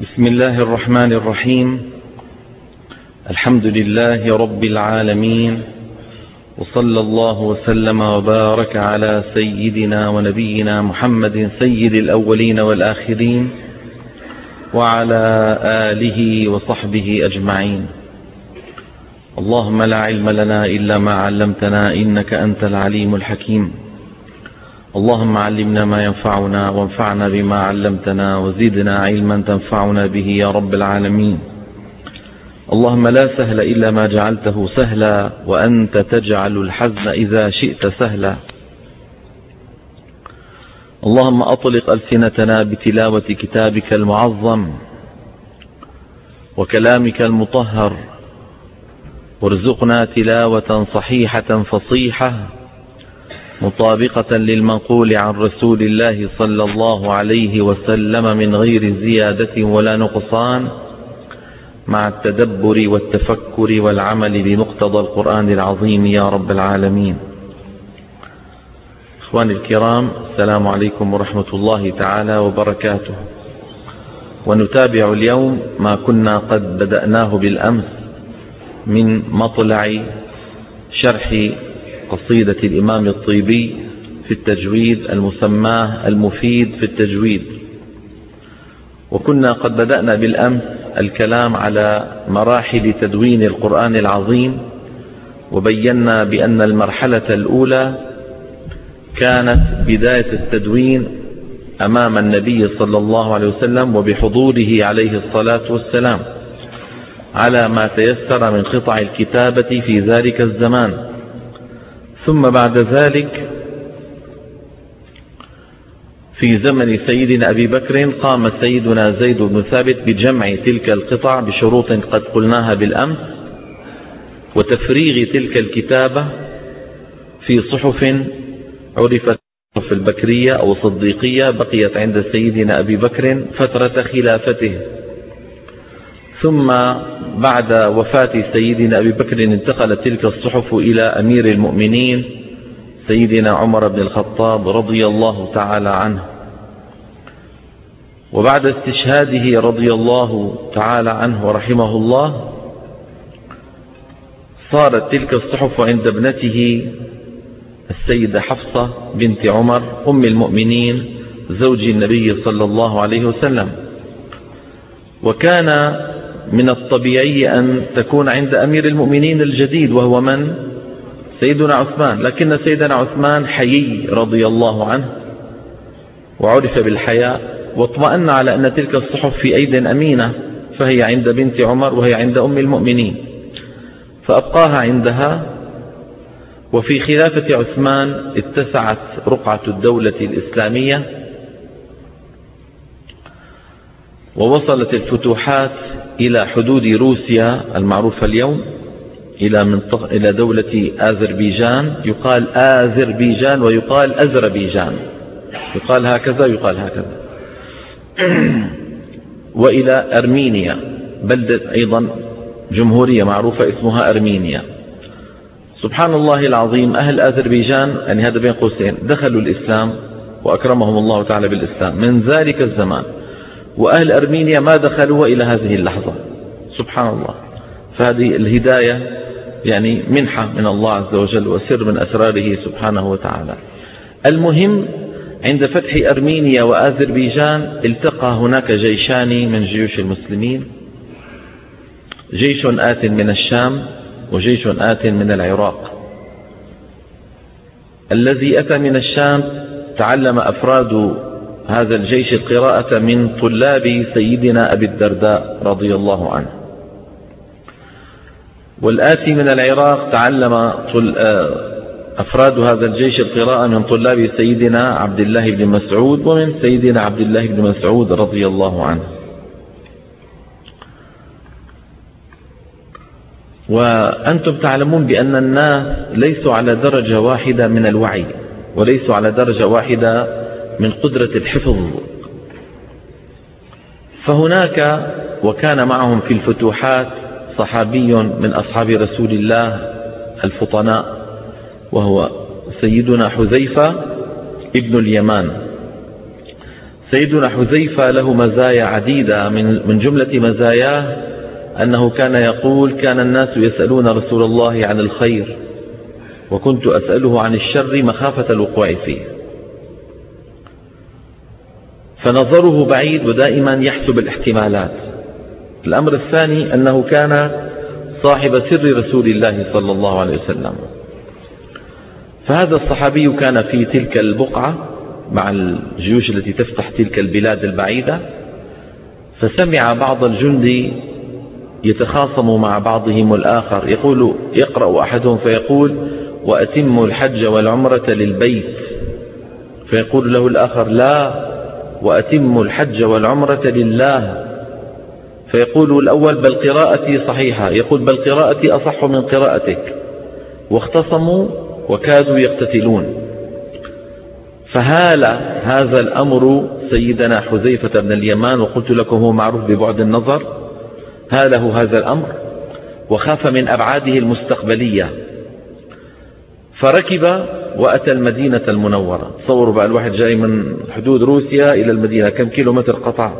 بسم الله الرحمن الرحيم. الحمد لله رب العالمين. وصلى الله وسلم وبارك على سيدنا ونبينا محمد سيد الأولين والآخرين وعلى آله وصحبه أجمعين. اللهم لا علم لنا إلا ما علمتنا إنك أنت العليم الحكيم. اللهم علمنا ما ينفعنا وانفعنا بما علمتنا وزدنا علما تنفعنا به يا رب العالمين. اللهم لا سهل إلا ما جعلته سهلا وأنت تجعل الحزن إذا شئت سهلا. اللهم أطلق ألسنتنا بتلاوة كتابك المعظم وكلامك المطهر. وارزقنا تلاوة صحيحة فصيحة. مطابقة للمنقول عن رسول الله صلى الله عليه وسلم من غير زيادة ولا نقصان مع التدبر والتفكر والعمل بمقتضى القرآن العظيم يا رب العالمين. اخواني الكرام السلام عليكم ورحمة الله تعالى وبركاته. ونتابع اليوم ما كنا قد بدأناه بالأمس من مطلع شرح قصيدة الإمام الطيبي في التجويد المسماه المفيد في التجويد. وكنا قد بدأنا بالأمس الكلام على مراحل تدوين القرآن العظيم وبينا بأن المرحلة الأولى كانت بداية التدوين أمام النبي صلى الله عليه وسلم وبحضوره عليه الصلاة والسلام على ما تيسر من قطع الكتابة في ذلك الزمان. ثم بعد ذلك في زمن سيدنا أبي بكر قام سيدنا زيد بن ثابت بجمع تلك القطع بشروط قد قلناها بالأمس وتفريغ تلك الكتابة في صحف عرفت في البكرية أو الصديقية بقيت عند سيدنا أبي بكر فترة خلافته. ثم بعد وفاة سيدنا أبي بكر انتقلت تلك الصحف إلى أمير المؤمنين سيدنا عمر بن الخطاب رضي الله تعالى عنه. وبعد استشهاده رضي الله تعالى عنه ورحمه الله صارت تلك الصحف عند ابنته السيدة حفصة بنت عمر أم المؤمنين زوج النبي صلى الله عليه وسلم. وكان من الطبيعي أن تكون عند أمير المؤمنين الجديد وهو من؟ سيدنا عثمان لكن سيدنا عثمان حيي رضي الله عنه وعرف بالحياء واطمأن على أن تلك الصحف في أيد أمينة فهي عند بنت عمر وهي عند أم المؤمنين فأبقاها عندها وفي خلافة عثمان اتسعت رقعة الدولة الإسلامية ووصلت الفتوحات إلى حدود روسيا المعروفة اليوم إلى منطقة إلى دولة آذربيجان يقال آذربيجان ويقال أذربيجان يقال هكذا يقال هكذا. وإلى أرمينيا بلدة أيضا جمهورية معروفة اسمها أرمينيا. سبحان الله العظيم أهل أذربيجان يعني هذا بين قوسين دخلوا الإسلام وأكرمهم الله تعالى بالإسلام. من ذلك الزمان وأهل أرمينيا ما دخلوا إلى هذه اللحظة. سبحان الله. فهذه الهداية يعني منحة من الله عز وجل وسر من أسراره سبحانه وتعالى. المهم عند فتح أرمينيا وآذربيجان التقى هناك جيشان من جيوش المسلمين. جيش آت من الشام وجيش آت من العراق. الذي أتى من الشام تعلم أفراد هذا الجيش القراءة من طلاب سيدنا أبي الدرداء رضي الله عنه. والآتي من العراق تعلم أفراد هذا الجيش القراءة من طلاب سيدنا عبد الله بن مسعود ومن سيدنا عبد الله بن مسعود رضي الله عنه. وأنتم تعلمون بأن الناس ليسوا على درجة واحدة من الوعي وليسوا على درجة واحدة من قدرة الحفظ. فهناك وكان معهم في الفتوحات صحابي من أصحاب رسول الله الفطناء وهو سيدنا حذيفة ابن اليمان. سيدنا حذيفة له مزايا عديدة من جملة مزاياه أنه كان يقول كان الناس يسألون رسول الله عن الخير وكنت أسأله عن الشر مخافة الوقوع فيه. فنظره بعيد ودائما يحسب الاحتمالات. الأمر الثاني أنه كان صاحب سر رسول الله صلى الله عليه وسلم. فهذا الصحابي كان في تلك البقعة مع الجيوش التي تفتح تلك البلاد البعيدة فسمع بعض الجند يتخاصم مع بعضهم الآخر. يقول يقرأ أحدهم فيقول وأتم الحج والعمرة للبيت. فيقول له الآخر لا وأتم الحج والعمرة لله. فيقول الأول بل قراءتي صحيحة. يقول بل قراءتي أصح من قراءتك. واختصموا وكادوا يقتتلون. فهال هذا الأمر سيدنا حذيفة بن اليمان وقلت لكم هو معروف ببعد النظر. هاله هذا الأمر وخاف من أبعاده المستقبلية. فركب وأتى المدينة المنورة. تصوروا بقى الواحد جاي من حدود روسيا إلى المدينة كم كيلو متر قطع؟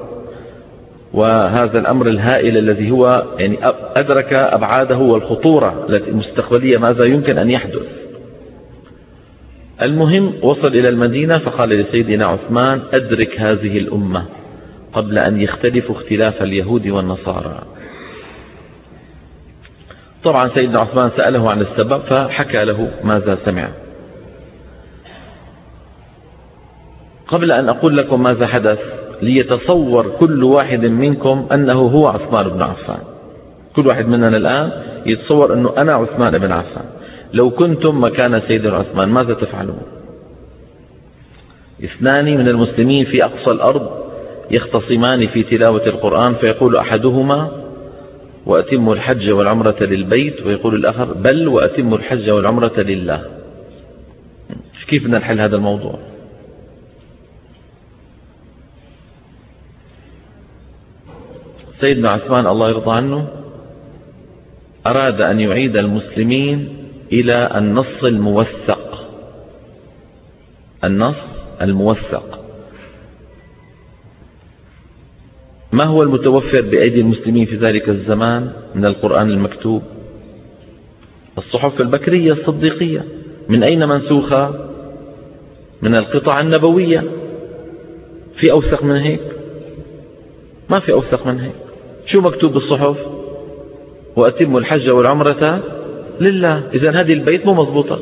وهذا الأمر الهائل الذي هو يعني أدرك أبعاده والخطورة المستقبلية ماذا يمكن أن يحدث. المهم وصل إلى المدينة فقال لسيدنا عثمان أدرك هذه الأمة قبل أن يختلفوا اختلاف اليهود والنصارى. طبعا سيدنا عثمان سأله عن السبب فحكى له ماذا سمع. قبل أن أقول لكم ماذا حدث ليتصور كل واحد منكم أنه هو عثمان بن عفان. كل واحد مننا الآن يتصور أنه أنا عثمان بن عفان. لو كنتم مكان سيدنا عثمان ماذا تفعلون؟ اثنان من المسلمين في أقصى الأرض يختصمان في تلاوة القرآن فيقول أحدهما وأتم الحج والعمرة للبيت ويقول الآخر بل وأتم الحج والعمرة لله. كيف بدنا نحل هذا الموضوع؟ سيدنا عثمان الله يرضى عنه أراد أن يعيد المسلمين إلى النص الموثق. النص الموثق. ما هو المتوفر بأيدي المسلمين في ذلك الزمان من القرآن المكتوب؟ الصحف البكرية الصديقية. من أين منسوخة؟ من القطع النبوية. في أوثق من هيك؟ ما في أوثق من هيك. شو مكتوب بالصحف؟ وأتم الحج والعمرة لله. إذا هذه البيت مو مضبوطة.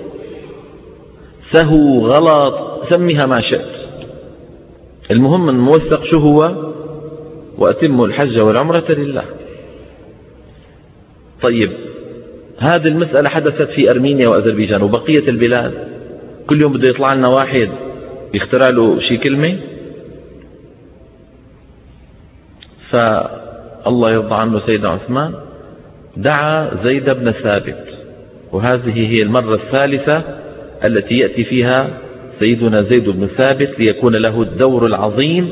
سهو غلط سميها ما شئت. المهم الموثق شو هو؟ وأتم الحج والعمرة لله. طيب هذه المسألة حدثت في أرمينيا وأذربيجان وبقية البلاد. كل يوم بده يطلع لنا واحد يخترع له شي كلمة. فالله يرضى عنه سيدنا عثمان دعا زيد بن ثابت وهذه هي المرة الثالثة التي يأتي فيها سيدنا زيد بن ثابت ليكون له الدور العظيم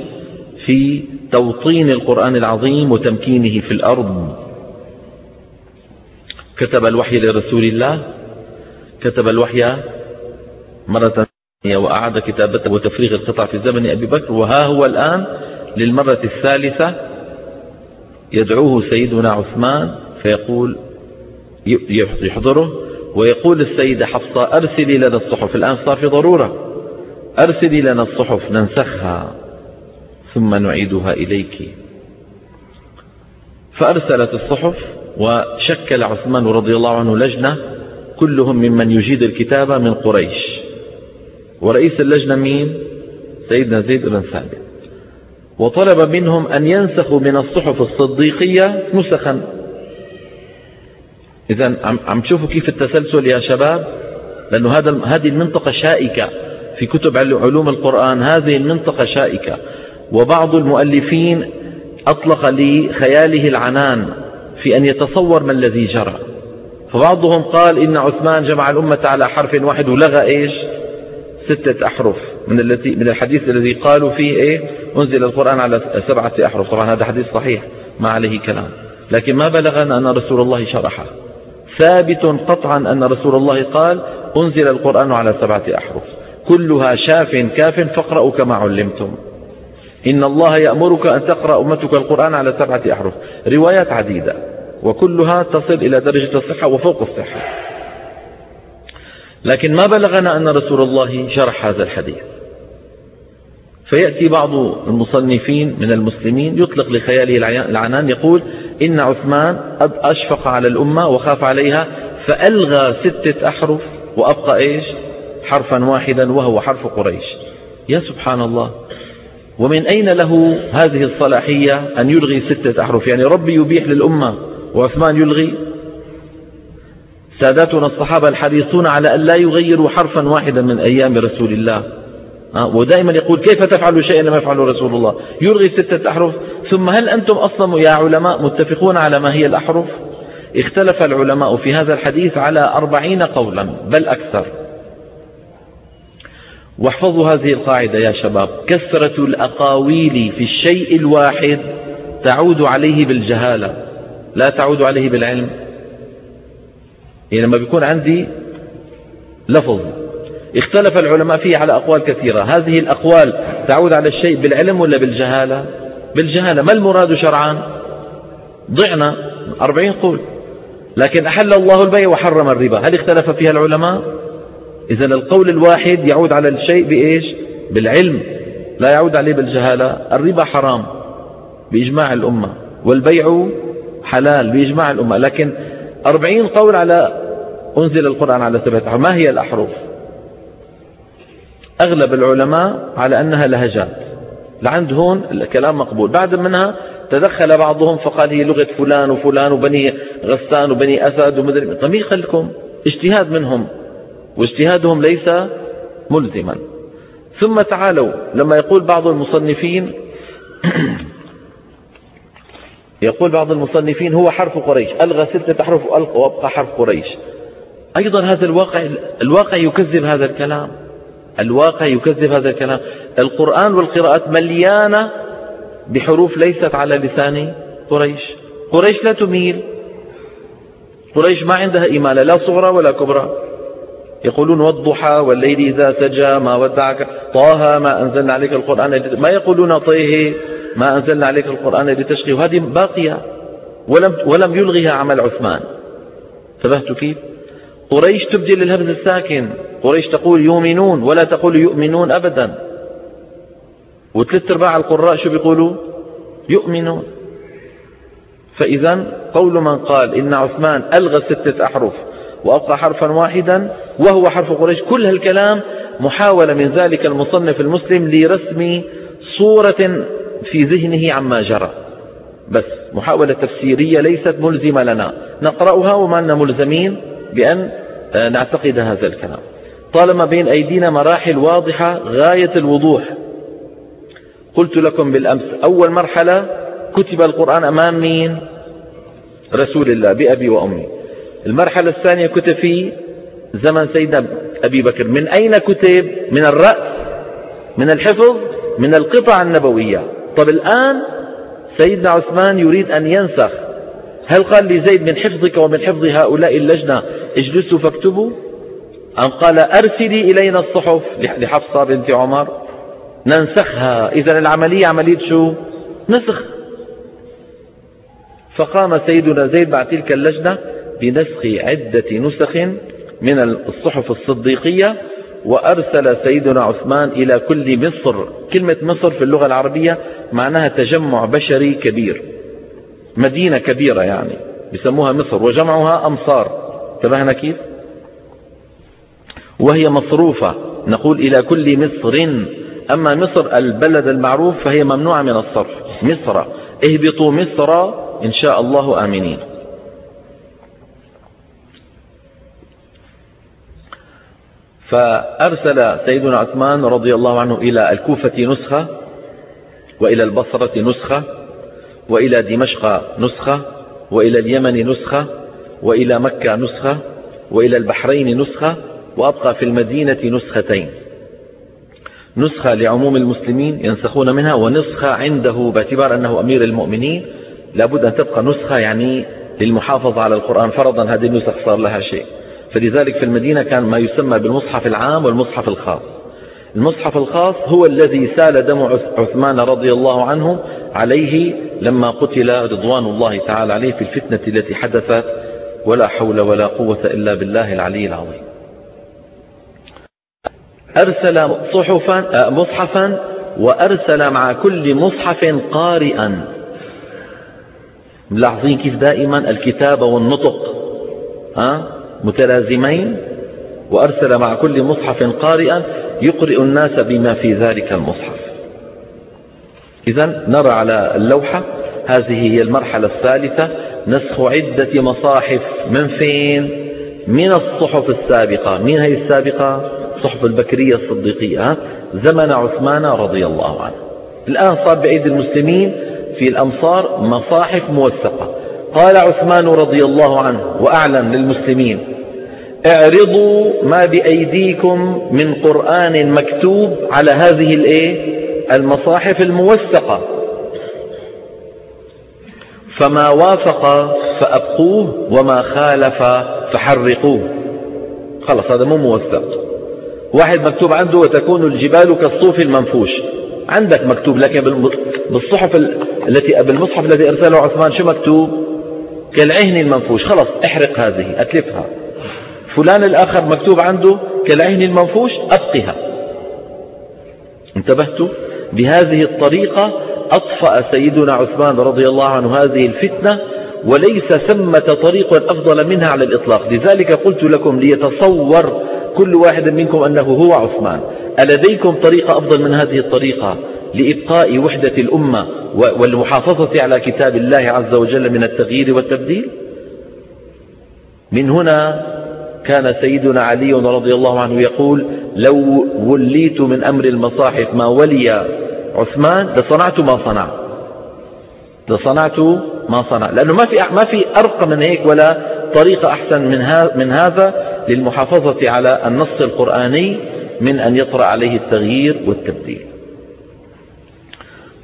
في توطين القرآن العظيم وتمكينه في الأرض. كتب الوحي لرسول الله كتب الوحي مرة ثانية وأعاد كتابته وتفريغ القطع في زمن أبي بكر وها هو الآن للمرة الثالثة يدعوه سيدنا عثمان فيقول يحضره ويقول السيدة حفصة أرسلي لنا الصحف الآن صار في ضرورة. أرسلي لنا الصحف ننسخها ثم نعيدها إليك. فأرسلت الصحف وشكل عثمان رضي الله عنه لجنة كلهم ممن يجيد الكتابة من قريش. ورئيس اللجنة مين؟ سيدنا زيد بن ثابت. وطلب منهم أن ينسخوا من الصحف الصديقية نسخا. إذا عم تشوفوا كيف التسلسل يا شباب؟ لأنه هذا هذه المنطقة شائكة في كتب علوم القرآن. هذه المنطقة شائكة. وبعض المؤلفين أطلق لخياله العنان في أن يتصور ما الذي جرى. فبعضهم قال إن عثمان جمع الأمة على حرف واحد ولغى إيش؟ ستة أحرف. من التي من الحديث الذي قالوا فيه إيه؟ أنزل القرآن على سبعة أحرف. طبعا هذا حديث صحيح ما عليه كلام. لكن ما بلغنا أن رسول الله شرحه. ثابت قطعا أن رسول الله قال أنزل القرآن على سبعة أحرف. كلها شاف كاف فاقرأوا كما علمتم. إن الله يأمرك أن تقرأ أمتك القرآن على سبعة أحرف. روايات عديدة. وكلها تصل إلى درجة الصحة وفوق الصحة. لكن ما بلغنا أن رسول الله شرح هذا الحديث. فيأتي بعض المصنفين من المسلمين يطلق لخياله العنان يقول إن عثمان أشفق على الأمة وخاف عليها فألغى ستة أحرف وأبقى إيش؟ حرفا واحدا وهو حرف قريش. يا سبحان الله. ومن أين له هذه الصلاحية أن يلغي ستة أحرف؟ يعني ربي يبيح للأمة وعثمان يلغي؟ ساداتنا الصحابة الحريصون على أن لا يغيروا حرفا واحدا من أيام رسول الله. ودائما يقول كيف تفعل شيئا لم يفعله رسول الله؟ يلغي ستة أحرف ثم هل أنتم أصلا يا علماء متفقون على ما هي الأحرف؟ اختلف العلماء في هذا الحديث على أربعين قولا بل أكثر. واحفظوا هذه القاعدة يا شباب. كثرة الأقاويل في الشيء الواحد تعود عليه بالجهالة. لا تعود عليه بالعلم. يعني لما بيكون عندي لفظ اختلف العلماء فيه على أقوال كثيرة. هذه الأقوال تعود على الشيء بالعلم ولا بالجهالة؟ بالجهالة. ما المراد شرعا؟ ضعنا. أربعين قول. لكن أحل الله البيع وحرم الربا. هل اختلف فيها العلماء؟ إذا القول الواحد يعود على الشيء بإيش؟ بالعلم. لا يعود عليه بالجهالة. الربا حرام بإجماع الأمة. والبيع حلال بإجماع الأمة. لكن أربعين قول على أنزل القرآن على سبعة ما هي الأحرف؟ أغلب العلماء على أنها لهجات. لعند هون الكلام مقبول. بعد منها تدخل بعضهم فقال هي لغة فلان وفلان وبني غسان وبني أسد ومدري طيب مين لكم. اجتهاد منهم واجتهادهم ليس ملزما. ثم تعالوا لما يقول بعض المصنفين يقول بعض المصنفين هو حرف قريش. ألغى ستة أحرف وأبقى حرف قريش. أيضا هذا الواقع الواقع يكذب هذا الكلام. الواقع يكذب هذا الكلام. القرآن والقراءات مليانة بحروف ليست على لسان قريش. قريش لا تميل. قريش ما عندها إمالة لا صغرى ولا كبرى. يقولون والضحى والليل إذا سجى ما ودعك. طه ما أنزلنا عليك القرآن ما يقولون طيه ما أنزلنا عليك القرآن لتشقي. وهذه باقية. ولم, ولم يلغيها عمل عثمان. انتبهتوا كيف؟ قريش تبدل الهمز الساكن. قريش تقول يؤمنون ولا تقول يؤمنون أبدا. وثلاث أرباع القراء شو بيقولوا؟ يؤمنون. فإذا قول من قال إن عثمان ألغى ستة أحرف وأبقى حرفا واحدا وهو حرف قريش كل هالكلام محاولة من ذلك المصنف المسلم لرسم صورة في ذهنه عما جرى. بس محاولة تفسيرية ليست ملزمة لنا. نقرأها وما لنا ملزمين بأن آه، نعتقد هذا الكلام. طالما بين أيدينا مراحل واضحة غاية الوضوح. قلت لكم بالأمس أول مرحلة كتب القرآن أمام مين؟ رسول الله بأبي وأمي. المرحلة الثانية كتب في زمن سيدنا أبي بكر. من أين كتب؟ من الرأس من الحفظ من القطع النبوية. طب الآن سيدنا عثمان يريد أن ينسخ. هل قال لزيد من حفظك ومن حفظ هؤلاء اللجنة اجلسوا فاكتبوا؟ أم قال أرسلي إلينا الصحف لحفصة بنت عمر. ننسخها. إذا العملية عملية شو؟ نسخ. فقام سيدنا زيد بعد تلك اللجنة بنسخ عدة نسخ من الصحف الصديقية وأرسل سيدنا عثمان إلى كل مصر. كلمة مصر في اللغة العربية معناها تجمع بشري كبير. مدينة كبيرة يعني. بسموها مصر. وجمعها أمصار. انتبهنا كيف؟ وهي مصروفة. نقول إلى كل مصر. أما مصر البلد المعروف فهي ممنوعة من الصرف. مصر. اهبطوا مصر. إن شاء الله آمنين. فأرسل سيدنا عثمان رضي الله عنه إلى الكوفة نسخة وإلى البصرة نسخة وإلى دمشق نسخة وإلى اليمن نسخة وإلى مكة نسخة وإلى البحرين نسخة وأبقى في المدينة نسختين. نسخة لعموم المسلمين ينسخون منها ونسخة عنده باعتبار أنه أمير المؤمنين. لابد أن تبقى نسخة يعني للمحافظة على القرآن فرضا هذه النسخ صار لها شيء. فلذلك في المدينة كان ما يسمى بالمصحف العام والمصحف الخاص. المصحف الخاص هو الذي سال دم عثمان رضي الله عنه عليه لما قتل رضوان الله تعالى عليه في الفتنة التي حدثت. ولا حول ولا قوة إلا بالله العلي العظيم. أرسل صحفا مصحفا وأرسل مع كل مصحف قارئا. ملاحظين كيف دائما الكتابة والنطق متلازمين؟ وأرسل مع كل مصحف قارئا يقرئ الناس بما في ذلك المصحف. إذا نرى على اللوحة هذه هي المرحلة الثالثة نسخ عدة مصاحف. من فين؟ من الصحف السابقة. من هي السابقة؟ صحف البكرية الصديقية زمن عثمان رضي الله عنه. الآن صار بأيدي المسلمين في الأمصار مصاحف موثقة. قال عثمان رضي الله عنه وأعلن للمسلمين اعرضوا ما بأيديكم من قرآن مكتوب على هذه الإيه؟ المصاحف الموثقة. فما وافق فأبقوه وما خالف فحرقوه. خلص هذا مو موثق. واحد مكتوب عنده وتكون الجبال كالصوف المنفوش. عندك مكتوب لكن بالصحف التي بالمصحف الذي أرسله عثمان شو مكتوب؟ كالعهن المنفوش. خلص احرق هذه أتلفها. فلان الآخر مكتوب عنده كالعهن المنفوش أبقها. انتبهتوا؟ بهذه الطريقة أطفأ سيدنا عثمان رضي الله عنه هذه الفتنة وليس ثمة طريق أفضل منها على الإطلاق. لذلك قلت لكم ليتصور كل واحد منكم أنه هو عثمان. ألديكم طريقة أفضل من هذه الطريقة لإبقاء وحدة الأمة والمحافظة على كتاب الله عز وجل من التغيير والتبديل؟ من هنا كان سيدنا علي رضي الله عنه يقول لو وليت من أمر المصاحف ما ولي عثمان لصنعت ما صنع لصنعت ما صنع. لأنه ما في ما في أرقى من هيك ولا طريقة أحسن من من هذا للمحافظة على النص القرآني من أن يطرأ عليه التغيير والتبديل.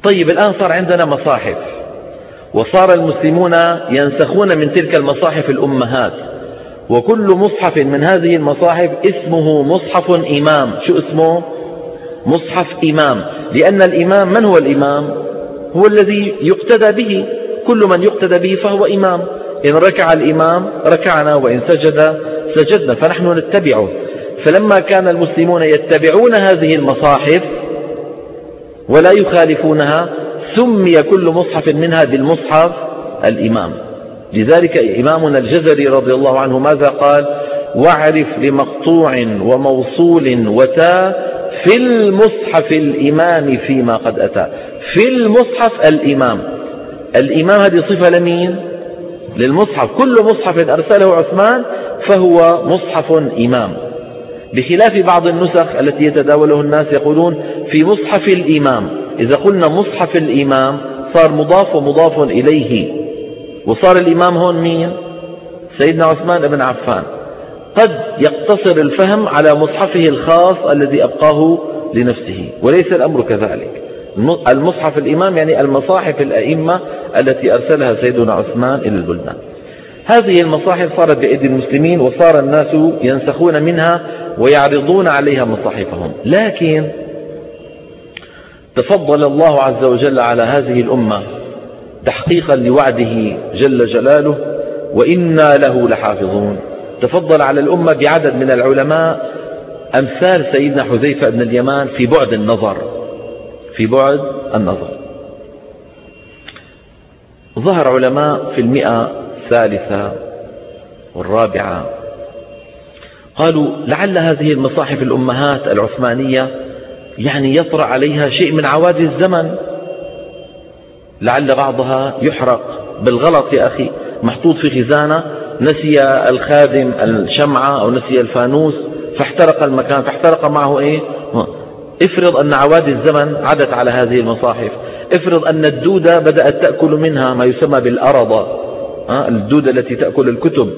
طيب الآن صار عندنا مصاحف. وصار المسلمون ينسخون من تلك المصاحف الأمهات. وكل مصحف من هذه المصاحف اسمه مصحف إمام. شو اسمه؟ مصحف إمام. لأن الإمام من هو الإمام؟ هو الذي يقتدى به. كل من يقتدى به فهو إمام. إن ركع الإمام ركعنا وإن سجد سجدنا فنحن نتبعه. فلما كان المسلمون يتبعون هذه المصاحف ولا يخالفونها سمي كل مصحف منها بالمصحف الإمام. لذلك إمامنا الجزري رضي الله عنه ماذا قال؟ واعرف لمقطوع وموصول وتاء في المصحف الإمام فيما قد أتى. في المصحف الإمام. الإمام هذه صفة لمين؟ للمصحف. كل مصحف أرسله عثمان فهو مصحف إمام. بخلاف بعض النسخ التي يتداوله الناس يقولون في مصحف الإمام. إذا قلنا مصحف الإمام صار مضاف ومضاف إليه. وصار الإمام هون مين؟ سيدنا عثمان بن عفان. قد يقتصر الفهم على مصحفه الخاص الذي أبقاه لنفسه وليس الأمر كذلك. المصحف الإمام يعني المصاحف الأئمة التي أرسلها سيدنا عثمان إلى البلدان. هذه المصاحف صارت بأيدي المسلمين وصار الناس ينسخون منها ويعرضون عليها مصاحفهم. لكن تفضل الله عز وجل على هذه الأمة تحقيقا لوعده جل جلاله وإنا له لحافظون. تفضل على الأمة بعدد من العلماء أمثال سيدنا حذيفة بن اليمان في بعد النظر. في بعد النظر. ظهر علماء في المئة الثالثة والرابعة. قالوا لعل هذه المصاحف الأمهات العثمانية يعني يطرأ عليها شيء من عوادث الزمن. لعل بعضها يحرق. بالغلط يا أخي. محطوط في خزانة. نسي الخادم الشمعة أو نسي الفانوس. فاحترق المكان. فاحترق معه إيه؟ افرض أن عوادث الزمن عدت على هذه المصاحف. افرض أن الدودة بدأت تأكل منها ما يسمى بالأرضة الدودة التي تأكل الكتب.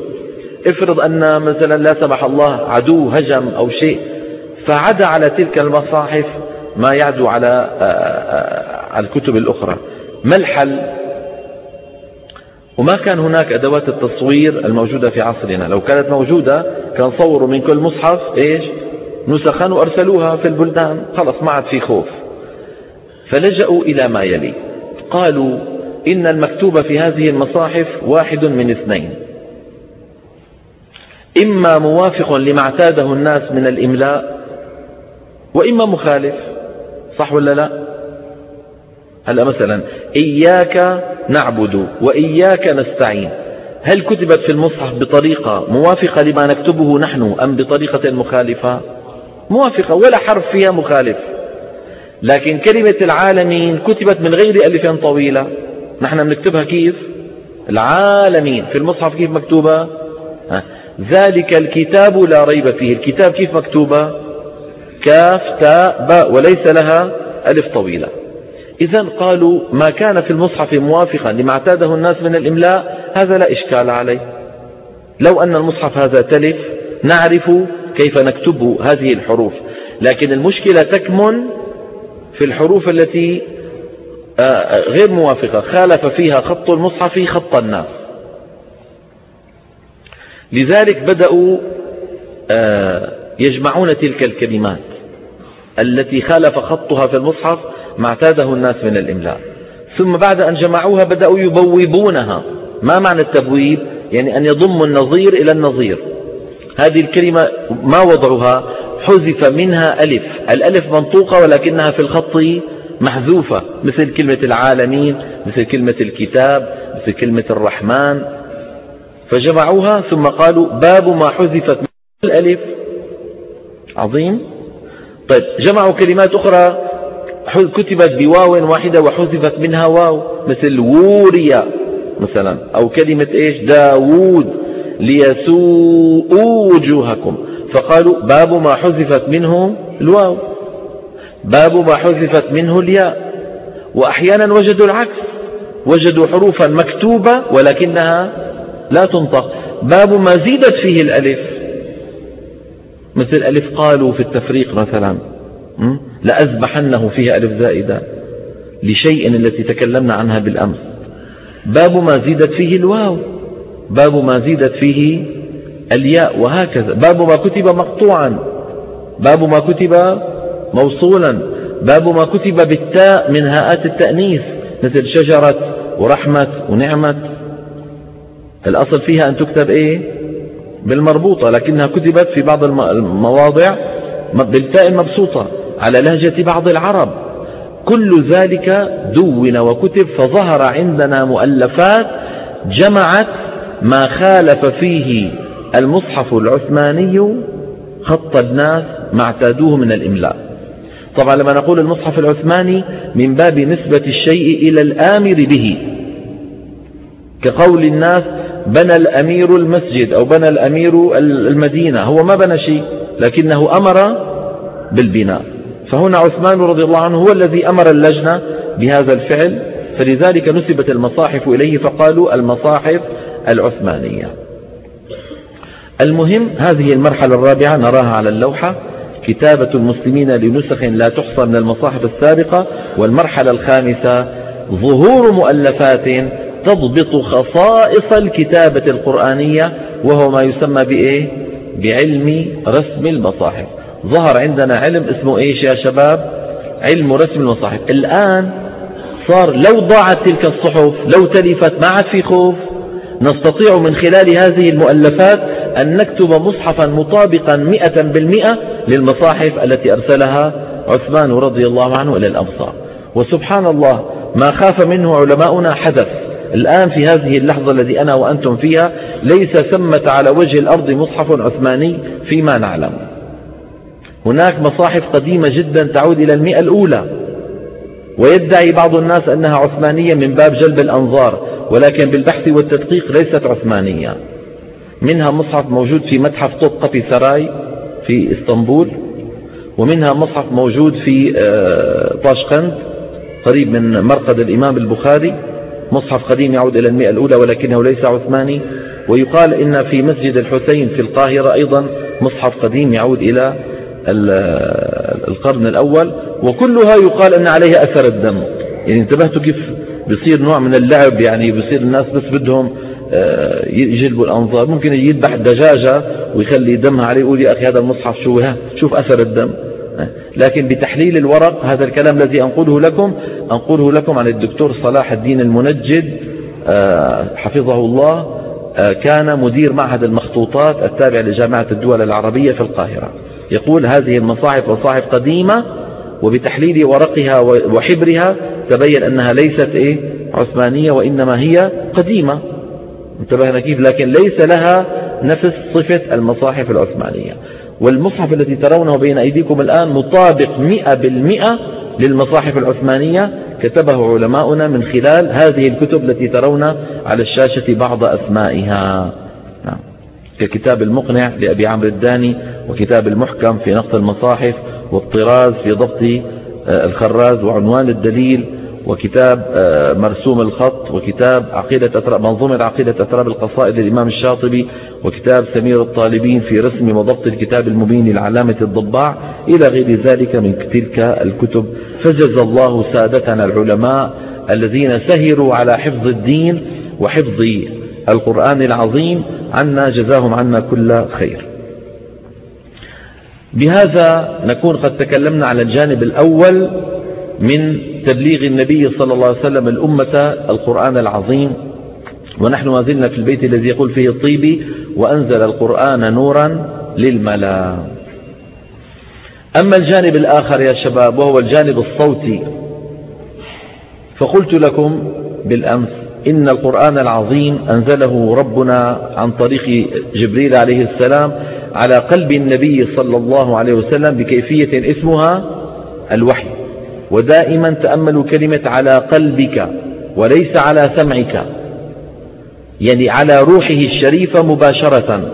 افرض أن مثلا لا سمح الله عدو هجم أو شيء فعدا على تلك المصاحف ما يعدو على الكتب الأخرى. ما الحل؟ وما كان هناك أدوات التصوير الموجودة في عصرنا. لو كانت موجودة كان صوروا من كل مصحف إيش؟ نسخا وأرسلوها في البلدان. خلص ما عاد في خوف. فلجأوا إلى ما يلي. قالوا إن المكتوب في هذه المصاحف واحد من اثنين. إما موافق لما اعتاده الناس من الإملاء وإما مخالف. صح ولا لا؟ هلا مثلا إياك نعبد وإياك نستعين. هل كتبت في المصحف بطريقة موافقة لما نكتبه نحن أم بطريقة مخالفة؟ موافقة ولا حرف فيها مخالف. لكن كلمة العالمين كتبت من غير ألف طويلة. نحن بنكتبها كيف؟ العالمين. في المصحف كيف مكتوبة؟ ذلك الكتاب لا ريب فيه. الكتاب كيف مكتوبة؟ كاف تاء باء وليس لها ألف طويلة. إذا قالوا ما كان في المصحف موافقا لما اعتاده الناس من الإملاء هذا لا إشكال عليه. لو أن المصحف هذا تلف نعرف كيف نكتب هذه الحروف. لكن المشكلة تكمن في الحروف التي آه، غير موافقة خالف فيها خط المصحف خط الناس. لذلك بدأوا آه، يجمعون تلك الكلمات التي خالف خطها في المصحف ما اعتاده الناس من الإملاء. ثم بعد أن جمعوها بدأوا يبوبونها. ما معنى التبويب؟ يعني أن يضم النظير إلى النظير. هذه الكلمة ما وضعها؟ حذف منها ألف. الألف منطوقة ولكنها في الخط محذوفة مثل كلمة العالمين مثل كلمة الكتاب مثل كلمة الرحمن. فجمعوها ثم قالوا باب ما حذفت من الألف. عظيم. طيب جمعوا كلمات أخرى. كتبت بواو واحدة وحذفت منها واو مثل ووريا مثلا أو كلمة إيش؟ داوود. ليسوءوا وجوهكم. فقالوا باب ما حذفت منه الواو. باب ما حذفت منه الياء. وأحيانا وجدوا العكس. وجدوا حروفا مكتوبة ولكنها لا تنطق. باب ما زيدت فيه الألف. مثل ألف قالوا في التفريق مثلا. لأذبحنه فيها ألف زائدة. لشيء التي تكلمنا عنها بالأمس. باب ما زيدت فيه الواو. باب ما زيدت فيه الياء وهكذا. باب ما كتب مقطوعا. باب ما كتب موصولا. باب ما كتب بالتاء من هاءات التأنيث مثل شجرة ورحمة ونعمة. الأصل فيها أن تكتب إيه؟ بالمربوطة لكنها كتبت في بعض المواضع بالتاء المبسوطة على لهجة بعض العرب. كل ذلك دون وكتب فظهر عندنا مؤلفات جمعت ما خالف فيه المصحف العثماني خط الناس ما اعتادوه من الإملاء. طبعا لما نقول المصحف العثماني من باب نسبة الشيء إلى الآمر به كقول الناس بنى الأمير المسجد أو بنى الأمير المدينة هو ما بنى شيء لكنه أمر بالبناء. فهنا عثمان رضي الله عنه هو الذي أمر اللجنة بهذا الفعل فلذلك نسبت المصاحف إليه فقالوا المصاحف العثمانية. المهم هذه المرحلة الرابعة نراها على اللوحة. كتابة المسلمين لنسخ لا تحصى من المصاحف السابقة. والمرحلة الخامسة ظهور مؤلفات تضبط خصائص الكتابة القرآنية وهو ما يسمى بإيه؟ بعلم رسم المصاحف. ظهر عندنا علم اسمه إيش يا شباب؟ علم رسم المصاحف. الآن صار لو ضاعت تلك الصحف لو تلفت ما عاد في خوف. نستطيع من خلال هذه المؤلفات أن نكتب مصحفا مطابقا مئة بالمئة للمصاحف التي أرسلها عثمان رضي الله عنه إلى الأمصار. وسبحان الله ما خاف منه علماؤنا حدث. الآن في هذه اللحظة التي أنا وأنتم فيها ليس ثمة على وجه الأرض مصحف عثماني فيما نعلم. هناك مصاحف قديمة جدا تعود إلى المئة الأولى. ويدعي بعض الناس أنها عثمانية من باب جلب الأنظار. ولكن بالبحث والتدقيق ليست عثمانية. منها مصحف موجود في متحف طبقة سراي في إسطنبول ومنها مصحف موجود في آه، طاشقند قريب من مرقد الإمام البخاري. مصحف قديم يعود إلى المئة الأولى ولكنه ليس عثماني. ويقال إن في مسجد الحسين في القاهرة أيضا مصحف قديم يعود إلى القرن الأول. وكلها يقال أن عليها أثر الدم. يعني انتبهتوا كيف بصير نوع من اللعب يعني بصير الناس بس بدهم آه، يجلبوا الأنظار. ممكن يذبح دجاجة ويخلي دمها عليه يقول يا أخي هذا المصحف شو شوف أثر الدم. لكن بتحليل الورق هذا الكلام الذي أنقله لكم أنقله لكم عن الدكتور صلاح الدين المنجد آه، حفظه الله آه، كان مدير معهد المخطوطات التابع لجامعة الدول العربية في القاهرة. يقول هذه المصاحف مصاحف قديمة وبتحليل ورقها وحبرها تبين أنها ليست إيه؟ عثمانية وإنما هي قديمة. انتبهنا كيف لكن ليس لها نفس صفة المصاحف العثمانية. والمصحف الذي ترونه بين أيديكم الآن مطابق مئة بالمئة للمصاحف العثمانية كتبه علماؤنا من خلال هذه الكتب التي ترون على الشاشة بعض أسمائها. نعم. ككتاب المقنع لأبي عمرو الداني وكتاب المحكم في نقط المصاحف والطراز في ضبط آه، الخراز وعنوان الدليل وكتاب آه، مرسوم الخط وكتاب عقيدة أتراب منظومة عقيدة أتراب القصائد للإمام الشاطبي وكتاب سمير الطالبين في رسم وضبط الكتاب المبين للعلامة الضباع. إلى غير ذلك من تلك الكتب. فجز الله سادتنا العلماء الذين سهروا على حفظ الدين وحفظ القرآن العظيم عنا جزاهم عنا كل خير. بهذا نكون قد تكلمنا على الجانب الأول من تبليغ النبي صلى الله عليه وسلم الأمة القرآن العظيم. ونحن ما زلنا في البيت الذي يقول فيه الطيبي وأنزل القرآن نورا للملا أما الجانب الآخر يا شباب وهو الجانب الصوتي فقلت لكم بالأمس إن القرآن العظيم أنزله ربنا عن طريق جبريل عليه السلام على قلب النبي صلى الله عليه وسلم بكيفية اسمها الوحي. ودائما تأملوا كلمة على قلبك وليس على سمعك. يعني على روحه الشريفة مباشرة.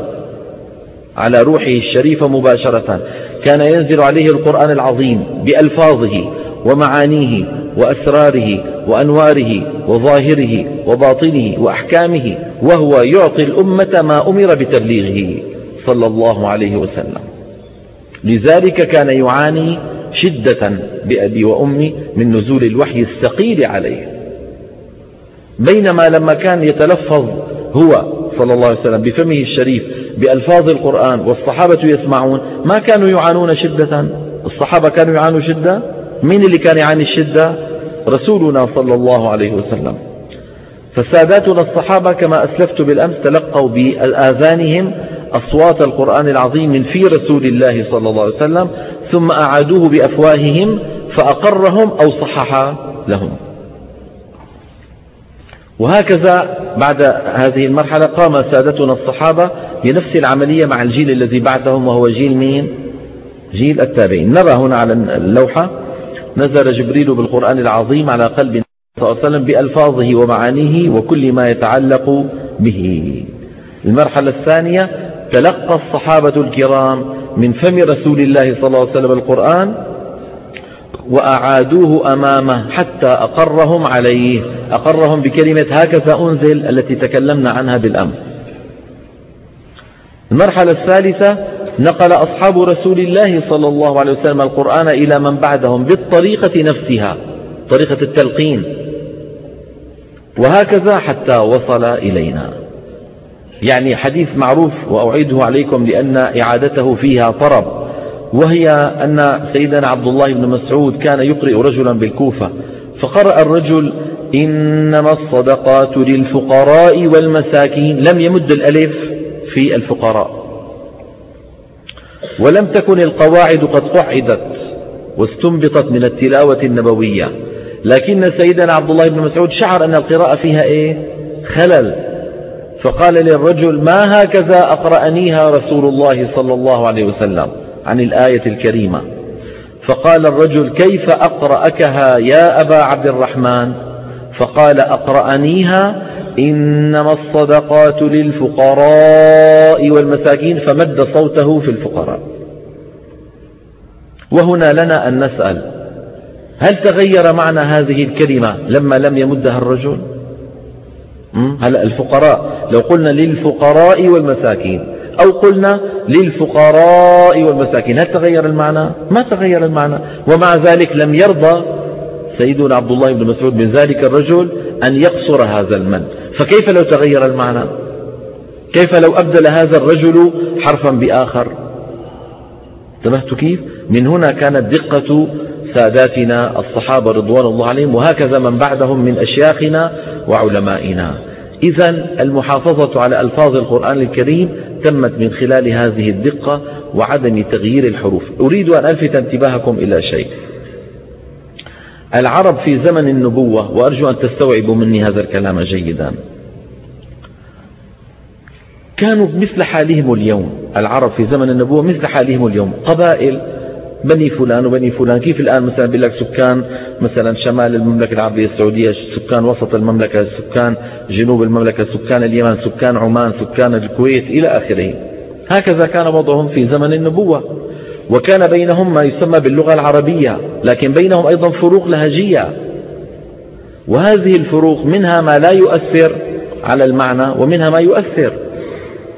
على روحه الشريفة مباشرة. كان ينزل عليه القرآن العظيم بألفاظه ومعانيه وأسراره وأنواره وظاهره وباطنه وأحكامه وهو يعطي الأمة ما أمر بتبليغه. صلى الله عليه وسلم. لذلك كان يعاني شدة بأبي وأمي من نزول الوحي الثقيل عليه. بينما لما كان يتلفظ هو صلى الله عليه وسلم بفمه الشريف بألفاظ القرآن والصحابة يسمعون ما كانوا يعانون شدة؟ الصحابة كانوا يعانوا شدة؟ من اللي كان يعاني الشدة؟ رسولنا صلى الله عليه وسلم. فساداتنا الصحابة كما أسلفت بالأمس تلقوا بآذانهم أصوات القرآن العظيم من في رسول الله صلى الله عليه وسلم ثم أعادوه بأفواههم فأقرهم أو صحح لهم. وهكذا بعد هذه المرحلة قام سادتنا الصحابة بنفس العملية مع الجيل الذي بعدهم وهو جيل مين؟ جيل التابعين. نرى هنا على اللوحة نزل جبريل بالقرآن العظيم على قلب صلى الله عليه وسلم بألفاظه ومعانيه وكل ما يتعلق به. المرحلة الثانية تلقى الصحابة الكرام من فم رسول الله صلى الله عليه وسلم القرآن وأعادوه أمامه حتى أقرهم عليه. أقرهم بكلمة هكذا أنزل التي تكلمنا عنها بالأمس. المرحلة الثالثة نقل أصحاب رسول الله صلى الله عليه وسلم القرآن إلى من بعدهم بالطريقة نفسها طريقة التلقين. وهكذا حتى وصل إلينا. يعني حديث معروف وأعيده عليكم لأن إعادته فيها طرب وهي أن سيدنا عبد الله بن مسعود كان يقرئ رجلا بالكوفة فقرأ الرجل إنما الصدقات للفقراء والمساكين. لم يمد الألف في الفقراء. ولم تكن القواعد قد قعدت واستنبطت من التلاوة النبوية. لكن سيدنا عبد الله بن مسعود شعر أن القراءة فيها إيه؟ خلل. فقال للرجل ما هكذا أقرأنيها رسول الله صلى الله عليه وسلم عن الآية الكريمة؟ فقال الرجل كيف أقرأكها يا أبا عبد الرحمن؟ فقال أقرأنيها إنما الصدقات للفقراء والمساكين. فمد صوته في الفقراء. وهنا لنا أن نسأل هل تغير معنى هذه الكلمة لما لم يمدها الرجل؟ هلا الفقراء. لو قلنا للفقراء والمساكين أو قلنا للفقراء والمساكين هل تغير المعنى؟ ما تغير المعنى. ومع ذلك لم يرضى سيدنا عبد الله بن مسعود من ذلك الرجل أن يقصر هذا المد فكيف لو تغير المعنى؟ كيف لو أبدل هذا الرجل حرفا بآخر؟ انتبهت كيف؟ من هنا كانت دقة ساداتنا الصحابة رضوان الله عليهم وهكذا من بعدهم من أشياخنا وعلمائنا. إذا المحافظة على ألفاظ القرآن الكريم تمت من خلال هذه الدقة وعدم تغيير الحروف. أريد أن ألفت انتباهكم إلى شيء. العرب في زمن النبوة وأرجو أن تستوعبوا مني هذا الكلام جيدا. كانوا مثل حالهم اليوم العرب في زمن النبوة مثل حالهم اليوم. قبائل بني فلان وبني فلان كيف الآن مثلا بيقول لك سكان مثلا شمال المملكة العربية السعودية سكان وسط المملكة سكان جنوب المملكة سكان اليمن سكان عمان سكان الكويت إلى آخره. هكذا كان وضعهم في زمن النبوة. وكان بينهم ما يسمى باللغة العربية لكن بينهم أيضا فروق لهجية. وهذه الفروق منها ما لا يؤثر على المعنى ومنها ما يؤثر.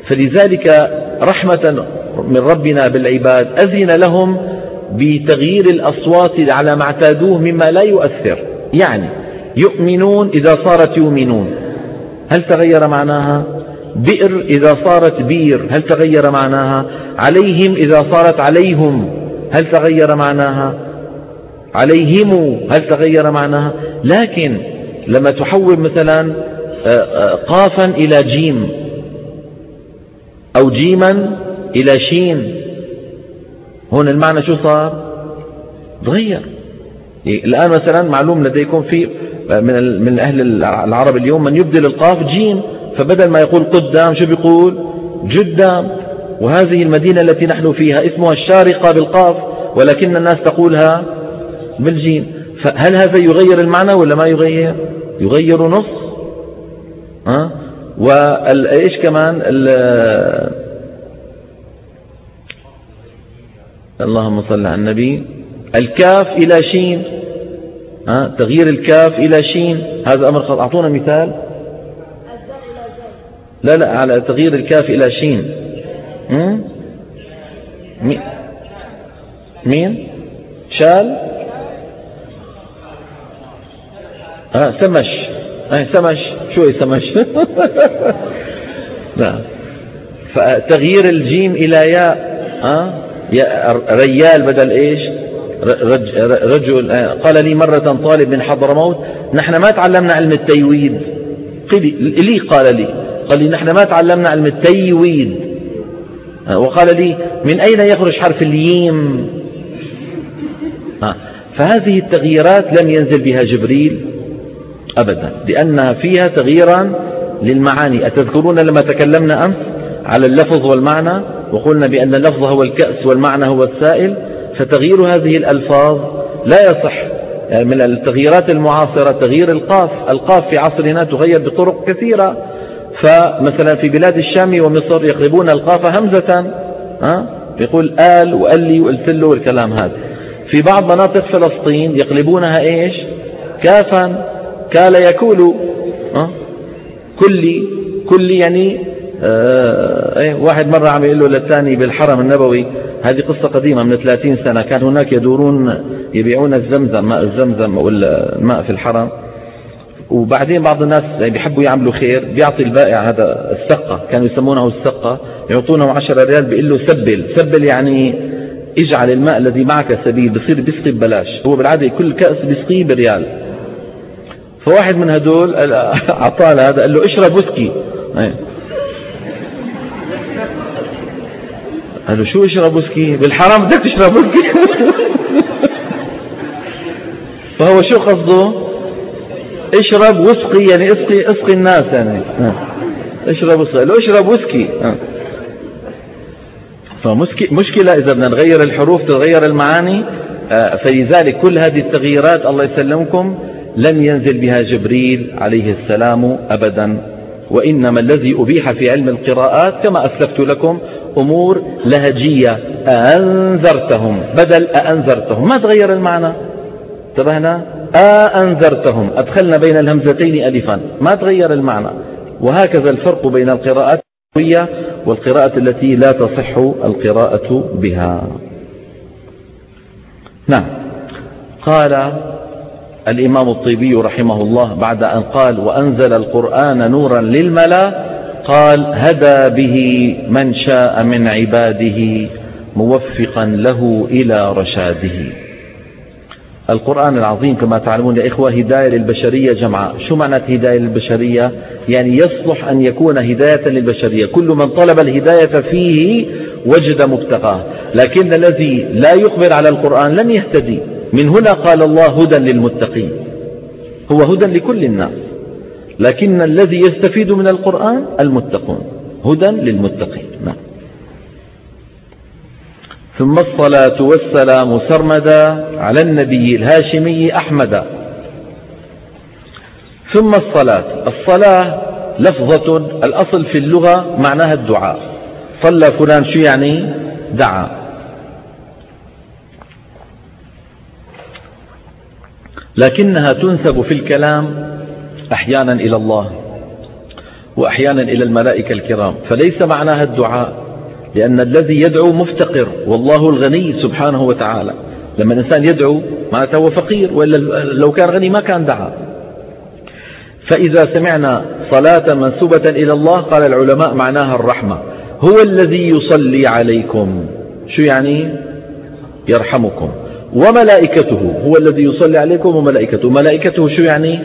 فلذلك رحمة من ربنا بالعباد أذن لهم بتغيير الأصوات على ما اعتادوه مما لا يؤثر. يعني يؤمنون إذا صارت يؤمنون. هل تغير معناها؟ بئر إذا صارت بير هل تغير معناها؟ عليهم إذا صارت عليهم. هل تغير معناها؟ عليهم. هل تغير معناها؟ لكن لما تحول مثلا آه، آه، قافا إلى جيم أو جيما إلى شين هون المعنى شو صار؟ تغير. الآن مثلا معلوم لديكم في من من أهل العرب اليوم من يبدل القاف جيم فبدل ما يقول قدام شو بيقول؟ جدام. وهذه المدينة التي نحن فيها اسمها الشارقة بالقاف ولكن الناس تقولها بالجيم. فهل هذا يغير المعنى ولا ما يغير؟ يغير نص. ها؟ وإيش كمان؟ اللهم صل على النبي. الكاف إلى شين. ها تغيير الكاف إلى شين. هذا أمر خط أعطونا مثال. لا لا على تغيير الكاف إلى شين. مين؟ شال؟ آه سمش. آه سمش. شو سمش. لا فتغيير الجيم إلى ياء. آه ريال بدل إيش؟ رجل آه، قال لي مرة طالب من حضرموت نحن ما تعلمنا علم التيويد. لي قال لي قال لي نحن ما تعلمنا علم التيويد. آه، وقال لي من أين يخرج حرف الييم آه، فهذه التغييرات لم ينزل بها جبريل أبدا لأنها فيها تغييرا للمعاني. أتذكرون لما تكلمنا أمس على اللفظ والمعنى؟ وقلنا بأن اللفظ هو الكأس والمعنى هو السائل فتغيير هذه الألفاظ لا يصح. يعني من التغييرات المعاصرة تغيير القاف القاف في عصرنا تغير بطرق كثيرة. فمثلا في بلاد الشام ومصر يقلبون القاف همزة ها؟ يقول آل وألي وألتلو والكلام هذا. في بعض مناطق فلسطين يقلبونها إيش؟ كافا كال يكول كلي كلي يعني إيه واحد مرة عم يقول له للثاني بالحرم النبوي هذه قصة قديمة من 30 سنة كان هناك يدورون يبيعون الزمزم ماء الزمزم والماء في الحرم. وبعدين بعض الناس يعني بيحبوا يعملوا خير بيعطي البائع هذا السقة كانوا يسمونه السقة يعطونه 10 ريال بيقول له سبل. سبل يعني اجعل الماء الذي معك سبيل بصير بيسقي ببلاش. هو بالعادة كل كأس بيسقيه بريال. فواحد من هدول أعطاه هذا قال له اشرب ويسكي قال له شو اشرب ويسكي بالحرام بدك تشرب ويسكي فهو شو قصده؟ اشرب وسقي يعني اسقي اسقي الناس يعني. اشرب وسقي. له اشرب وسكي فمشكلة إذا بدنا نغير الحروف تتغير المعاني. آه، فلذلك كل هذه التغييرات الله يسلمكم لم ينزل بها جبريل عليه السلام أبدا. وإنما الذي أبيح في علم القراءات كما أسلفت لكم أمور لهجية. أنذرتهم بدل أأنذرتهم. ما تغير المعنى؟ انتبهنا؟ أأنذرتهم. أدخلنا بين الهمزتين ألفا. ما تغير المعنى. وهكذا الفرق بين القراءات والقراءة التي لا تصح القراءة بها. نعم. قال الإمام الطيبي رحمه الله بعد أن قال وأنزل القرآن نورا للملا قال هدى به من شاء من عباده موفقا له إلى رشاده. القرآن العظيم كما تعلمون يا إخوة هداية للبشرية جمعاء. شو معنى هداية للبشرية؟ يعني يصلح أن يكون هداية للبشرية. كل من طلب الهداية فيه وجد مبتغاه. لكن الذي لا يقبل على القرآن لن يهتدي. من هنا قال الله هدى للمتقين. هو هدى لكل الناس. لكن الذي يستفيد من القرآن المتقون هدى للمتقين. نعم. ثم الصلاة والسلام سرمدا على النبي الهاشمي أحمد. ثم الصلاة. الصلاة لفظة الأصل في اللغة معناها الدعاء. صلى فلان شو يعني؟ دعا. لكنها تنسب في الكلام أحيانا إلى الله وأحيانا إلى الملائكة الكرام. فليس معناها الدعاء لأن الذي يدعو مفتقر والله الغني سبحانه وتعالى. لما الإنسان يدعو معناته هو فقير وإلا لو كان غني ما كان دعا. فإذا سمعنا صلاة منسوبة إلى الله قال العلماء معناها الرحمة. هو الذي يصلي عليكم. شو يعني؟ يرحمكم. وملائكته هو الذي يصلي عليكم وملائكته. ملائكته شو يعني؟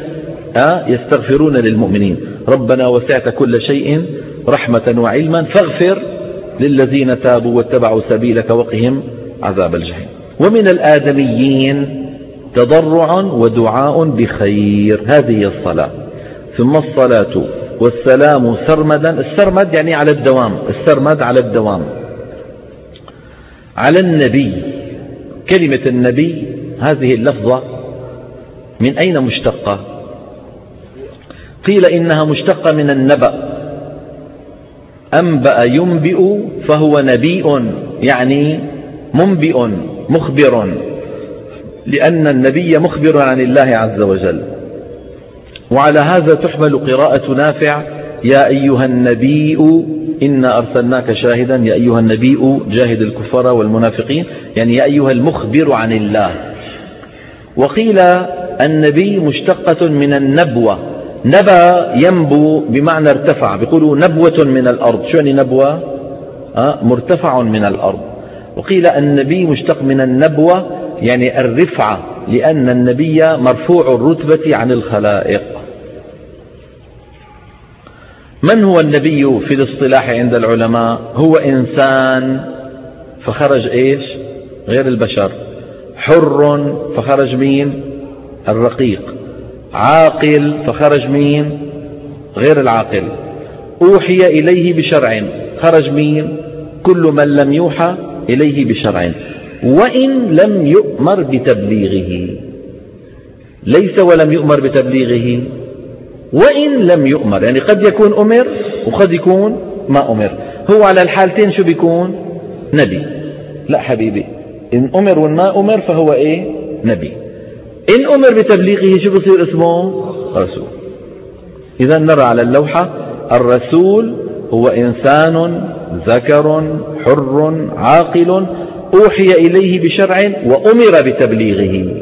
يستغفرون للمؤمنين. ربنا وسعت كل شيء رحمة وعلما فاغفر للذين تابوا واتبعوا سبيلك وقهم عذاب الجحيم. ومن الآدميين تضرع ودعاء بخير. هذه الصلاة. ثم الصلاة والسلام سرمدا. السرمد يعني على الدوام. السرمد على الدوام. على النبي. كلمة النبي هذه اللفظة من أين مشتقة؟ قيل إنها مشتقة من النبأ. أنبأ ينبئ فهو نبيء يعني منبئ مخبر. لأن النبي مخبر عن الله عز وجل. وعلى هذا تحمل قراءة نافع يا أيها النبي إنا أرسلناك شاهدا يا أيها النبي جاهد الكفار والمنافقين يعني يا أيها المخبر عن الله. وقيل النبي مشتقة من النبوة. نبى ينبو بمعنى ارتفع. بيقولوا نبوة من الأرض. شو يعني نبوة؟ أه؟ مرتفع من الأرض. وقيل النبي مشتق من النبوة يعني الرفعة لأن النبي مرفوع الرتبة عن الخلائق. من هو النبي في الاصطلاح عند العلماء؟ هو إنسان فخرج إيش؟ غير البشر. حر فخرج مين؟ الرقيق. عاقل فخرج مين؟ غير العاقل. أوحي إليه بشرع. خرج مين؟ كل من لم يوحى إليه بشرع. وإن لم يؤمر بتبليغه. ليس ولم يؤمر بتبليغه. وإن لم يؤمر يعني قد يكون أمر وقد يكون ما أمر. هو على الحالتين شو بيكون؟ نبي. لا حبيبي إن أمر وما أمر فهو إيه؟ نبي. إن أمر بتبليغه شو بصير اسمه؟ رسول. إذا نرى على اللوحة الرسول هو إنسان ذكر حر عاقل أوحي إليه بشرع وأمر بتبليغه.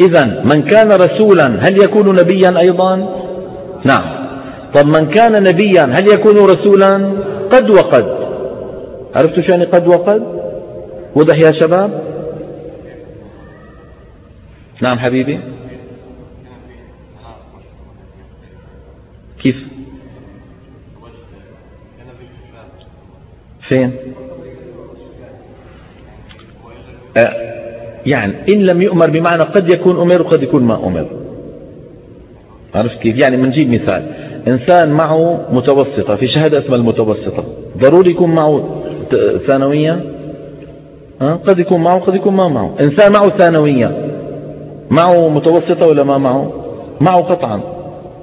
إذا من كان رسولا هل يكون نبيا أيضا؟ نعم. طب من كان نبيا هل يكون رسولا؟ قد وقد. عرفتوا شو يعني قد وقد؟ وضح يا شباب؟ نعم حبيبي. كيف؟ فين؟ آه يعني إن لم يؤمر بمعنى قد يكون أمر وقد يكون ما أمر. عرفت كيف؟ يعني بنجيب مثال. إنسان معه متوسطة في شهادة اسمها المتوسطة. ضروري يكون معه ثانوية؟ قد يكون معه قد يكون ما معه. إنسان معه ثانوية. معه متوسطة ولا ما معه؟ معه قطعا.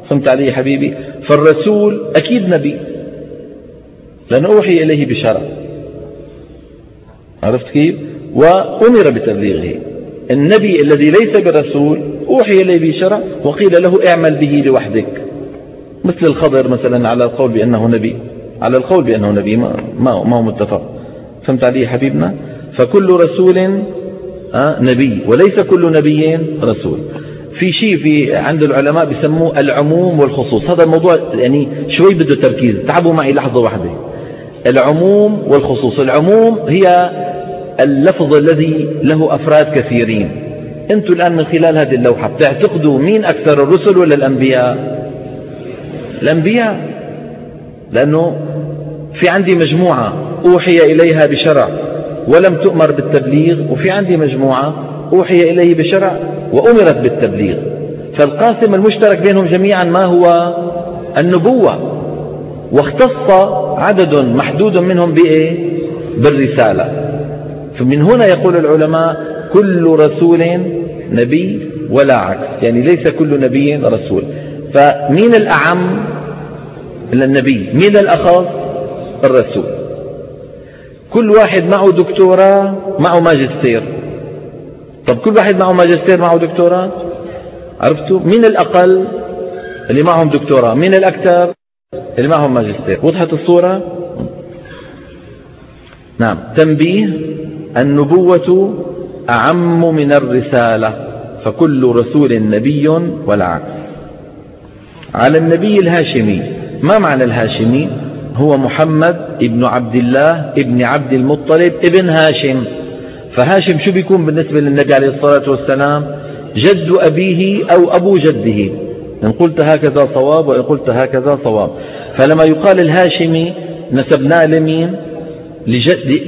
فهمت علي حبيبي؟ فالرسول أكيد نبي. لأنه أوحي إليه بشرع. عرفت كيف؟ وأمر بتبليغه. النبي الذي ليس برسول أوحي إليه بشرع وقيل له اعمل به لوحدك. مثل الخضر مثلا على القول بأنه نبي. على القول بأنه نبي ما, ما, هو متفق. فهمت علي حبيبنا؟ فكل رسول نبي. وليس كل نبي رسول. في شيء في عند العلماء بيسموه العموم والخصوص. هذا الموضوع يعني شوي بده تركيز. تعبوا معي لحظة واحدة. العموم والخصوص. العموم هي اللفظ الذي له أفراد كثيرين. أنتم الآن من خلال هذه اللوحة بتعتقدوا مين أكثر الرسل ولا الأنبياء؟ الأنبياء. لأنه في عندي مجموعة أوحي إليها بشرع. ولم تؤمر بالتبليغ وفي عندي مجموعة أوحي إليه بشرع وأمرت بالتبليغ. فالقاسم المشترك بينهم جميعا ما هو؟ النبوة. واختص عدد محدود منهم بإيه؟ بالرسالة. فمن هنا يقول العلماء كل رسول نبي ولا عكس. يعني ليس كل نبي رسول. فمين الأعم؟ النبي. مين الأخص؟ الرسول. كل واحد معه دكتوراه معه ماجستير. طب كل واحد معه ماجستير معه دكتوراه؟ عرفتوا؟ مين الأقل اللي معهم دكتوراه؟ مين الأكثر اللي معهم ماجستير؟ وضحت الصورة؟ نعم. تنبيه النبوة أعم من الرسالة فكل رسول نبي والعكس. على النبي الهاشمي ما معنى الهاشمي؟ هو محمد ابن عبد الله ابن عبد المطلب ابن هاشم. فهاشم شو بيكون بالنسبة للنبي عليه الصلاة والسلام؟ جد أبيه أو أبو جده. إن قلت هكذا صواب وإن قلت هكذا صواب. فلما يقال الهاشمي نسبناه لمين؟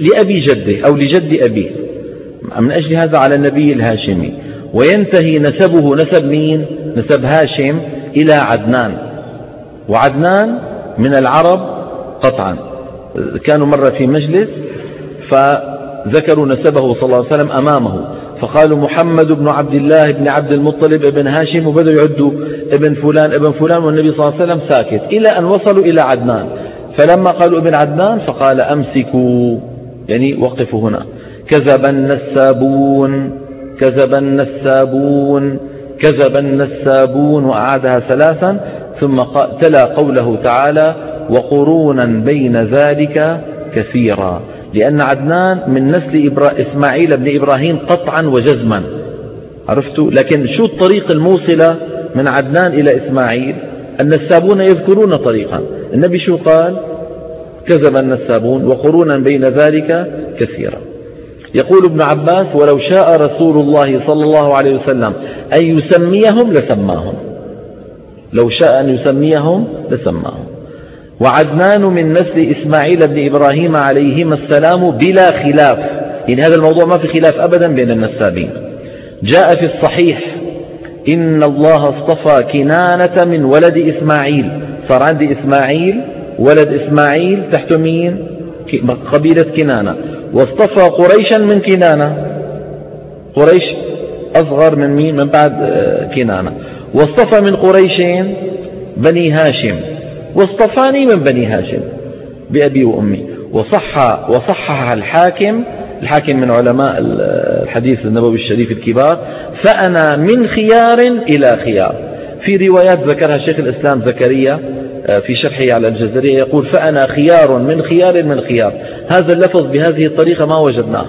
لأبي جده أو لجد أبيه. من أجل هذا على النبي الهاشمي. وينتهي نسبه نسب مين؟ نسب هاشم إلى عدنان. وعدنان من العرب قطعا. كانوا مرة في مجلس فذكروا نسبه صلى الله عليه وسلم أمامه. فقالوا محمد بن عبد الله بن عبد المطلب ابن هاشم وبدأوا يعدوا ابن فلان ابن فلان والنبي صلى الله عليه وسلم ساكت إلى أن وصلوا إلى عدنان. فلما قالوا ابن عدنان فقال أمسكوا. يعني وقفوا هنا. كذب النسابون كذب النسابون كذب النسابون وأعادها ثلاثا ثم تلا قوله تعالى وقرونا بين ذلك كثيرا. لأن عدنان من نسل إسماعيل بن إبراهيم قطعا وجزما. عرفتوا؟ لكن شو الطريق الموصلة من عدنان إلى إسماعيل؟ النسابون يذكرون طريقا. النبي شو قال؟ كذب النسابون وقرونا بين ذلك كثيرا. يقول ابن عباس ولو شاء رسول الله صلى الله عليه وسلم أن يسميهم لسماهم. لو شاء أن يسميهم لسماهم. وعدنان من نسل إسماعيل بن إبراهيم عليهما السلام بلا خلاف. إن هذا الموضوع ما في خلاف أبدا بين النسابين. جاء في الصحيح إن الله اصطفى كنانة من ولد إسماعيل. صار عندي إسماعيل ولد إسماعيل تحت مين؟ قبيلة كنانة. واصطفى قريشا من كنانة. قريش أصغر من مين؟ من بعد آه، كنانة. واصطفى من قريشين بني هاشم. واصطفاني من بني هاشم بأبي وأمي. وصح وصحح الحاكم الحاكم من علماء الحديث النبوي الشريف الكبار فأنا من خيار إلى خيار. في روايات ذكرها شيخ الإسلام زكريا آه، في شرحه على الجزرية يقول فأنا خيار من خيار من خيار. هذا اللفظ بهذه الطريقة ما وجدناه.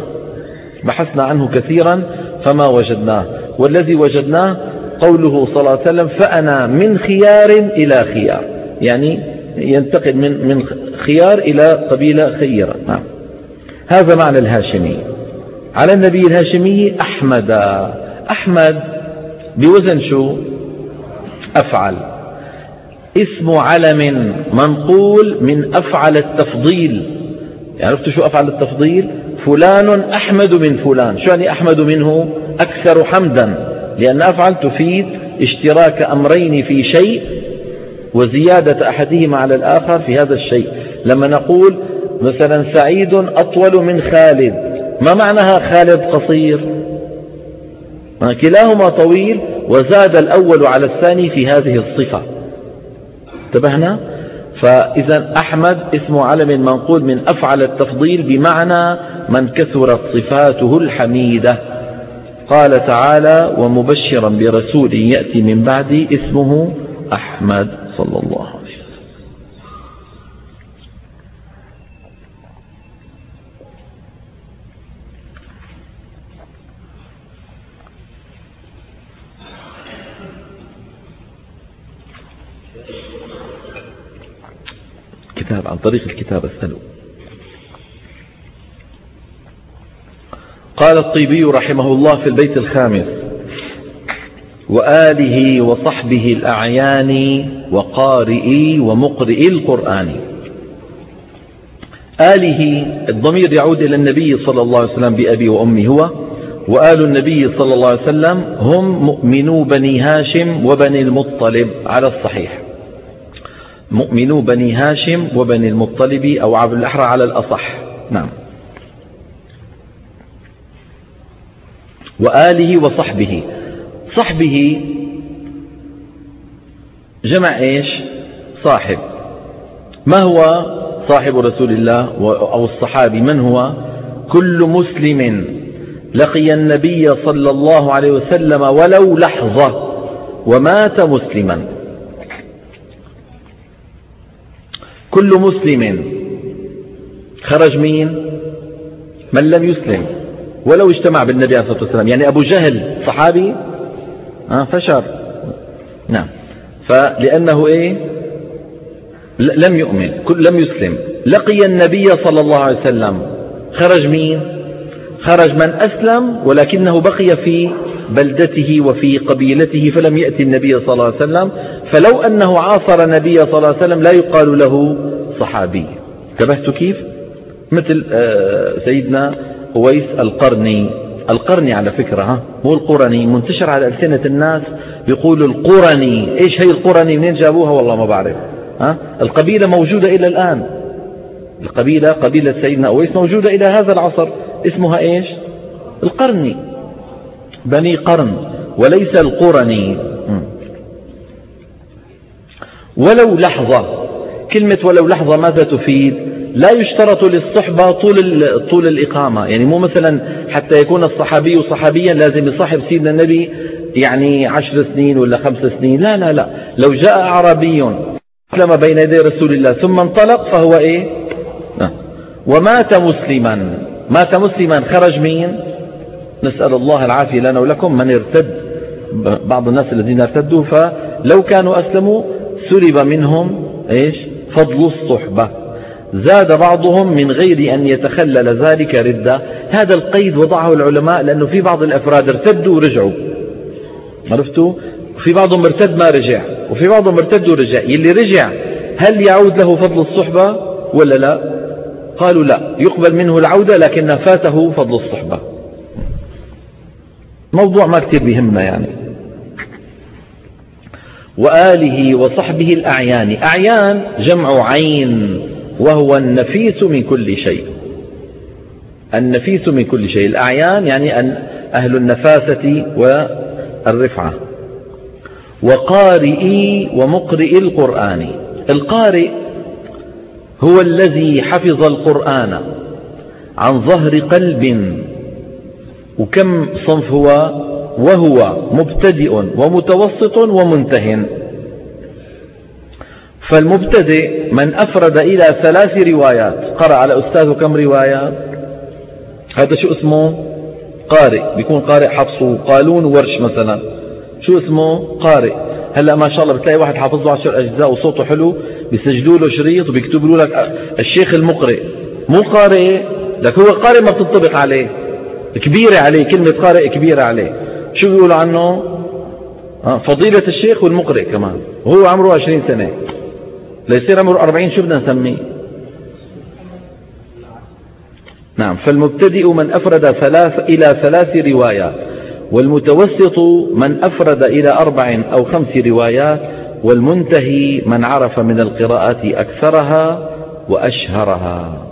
بحثنا عنه كثيرا فما وجدناه. والذي وجدناه قوله صلى الله عليه وسلم فأنا من خيار إلى خيار. يعني ينتقل من من خيار إلى قبيلة خيرة. نعم. هذا معنى الهاشمي. على النبي الهاشمي أحمد. أحمد بوزن شو؟ أفعل. اسم علم منقول من أفعل التفضيل. عرفتوا شو أفعل التفضيل؟ فلان أحمد من فلان. شو يعني أحمد منه؟ أكثر حمدا. لأن أفعل تفيد اشتراك أمرين في شيء وزيادة أحدهما على الآخر في هذا الشيء. لما نقول مثلا سعيد أطول من خالد ما معناها خالد قصير؟ كلاهما طويل وزاد الأول على الثاني في هذه الصفة. انتبهنا؟ فإذا أحمد اسم علم منقول من أفعل التفضيل بمعنى من كثرت صفاته الحميدة. قال تعالى ومبشرا برسول يأتي من بعدي اسمه أحمد. صلى الله عليه وسلم. كتاب عن طريق الكتاب السلو قال الطيبي رحمه الله في البيت الخامس وآله وصحبه الأعيان وقارئي ومقرئي القرآن. آله الضمير يعود إلى النبي صلى الله عليه وسلم بأبي وأمي هو وآل النبي صلى الله عليه وسلم هم مؤمنو بني هاشم وبني المطلب على الصحيح. مؤمنو بني هاشم وبني المطلب أو عبد الأحرى على الأصح. نعم. وآله وصحبه. صحبه جمع إيش؟ صاحب. ما هو صاحب رسول الله أو الصحابي؟ من هو؟ كل مسلم. لقي النبي صلى الله عليه وسلم ولو لحظة ومات مسلما. كل مسلم. خرج مين؟ من لم يسلم. ولو اجتمع بالنبي عليه الصلاة والسلام. يعني أبو جهل صحابي؟ آه فشر نعم. فلأنه إيه؟ لم يؤمن لم يسلم. لقي النبي صلى الله عليه وسلم. خرج مين؟ خرج من أسلم ولكنه بقي في بلدته وفي قبيلته فلم يأتي النبي صلى الله عليه وسلم. فلو أنه عاصر النبي صلى الله عليه وسلم لا يقال له صحابي. انتبهت كيف؟ مثل آه، سيدنا أويس القرني. القرني على فكرة ها مو القرني منتشر على ألسنة الناس. يقولوا القرني. إيش هي القرني؟ منين جابوها؟ والله ما بعرف. ها؟ القبيلة موجودة إلى الآن. القبيلة قبيلة سيدنا أويس موجودة إلى هذا العصر. اسمها إيش؟ القرني. بني قرن. وليس القرني. ولو لحظة. كلمة ولو لحظة ماذا تفيد؟ لا يشترط للصحبة طول طول الإقامة. يعني مو مثلا حتى يكون الصحابي صحابيا لازم يصاحب سيدنا النبي يعني عشر سنين ولا خمس سنين. لا لا لا. لو جاء أعرابي أسلم بين يدي رسول الله ثم انطلق فهو إيه. ومات مسلما. مات مسلما. خرج مين؟ نسأل الله العافية لنا ولكم. من ارتد؟ بعض الناس الذين ارتدوا فلو كانوا أسلموا سلب منهم إيش؟ فضل الصحبة. زاد بعضهم من غير أن يتخلل ذلك ردة هذا القيد وضعه العلماء لأنه في بعض الأفراد ارتدوا ورجعوا. عرفتوا؟ في بعضهم ارتد ما رجع وفي بعضهم ارتد ورجع. يلي رجع هل يعود له فضل الصحبة ولا لا؟ قالوا لا يقبل منه العودة لكن فاته فضل الصحبة. موضوع ما كتير بيهمنا يعني. وآله وصحبه الأعيان. أعيان جمع عين وهو النفيس من كل شيء. النفيس من كل شيء. الأعيان يعني أن أهل النفاسة والرفعة وقارئي ومقرئ القرآن. القارئ هو الذي حفظ القرآن عن ظهر قلب. وكم صنف هو؟ وهو مبتدئ ومتوسط ومنتهٍ فالمبتدئ من أفرد إلى ثلاث روايات. قرأ على أستاذه كم روايات هذا شو اسمه؟ قارئ بيكون قارئ حفصه قالون ورش مثلا. شو اسمه؟ قارئ. هلأ ما شاء الله بتلاقي واحد حافظ له عشر أجزاء وصوته حلو بيسجلوا له شريط وبيكتبوا لك الشيخ المقرئ. مو قارئ لك هو قارئ ما بتنطبق عليه. كبيرة عليه كلمة قارئ كبيرة عليه. شو بيقولوا عنه؟ آه، فضيلة الشيخ والمقرئ كمان. وهو عمره عشرين سنة. ليصير عمره أربعين شو بدنا نسميه؟ نعم. فالمبتدئ من أفرد ثلاث إلى ثلاث روايات والمتوسط من أفرد إلى أربع أو خمس روايات والمنتهي من عرف من القراءات أكثرها وأشهرها.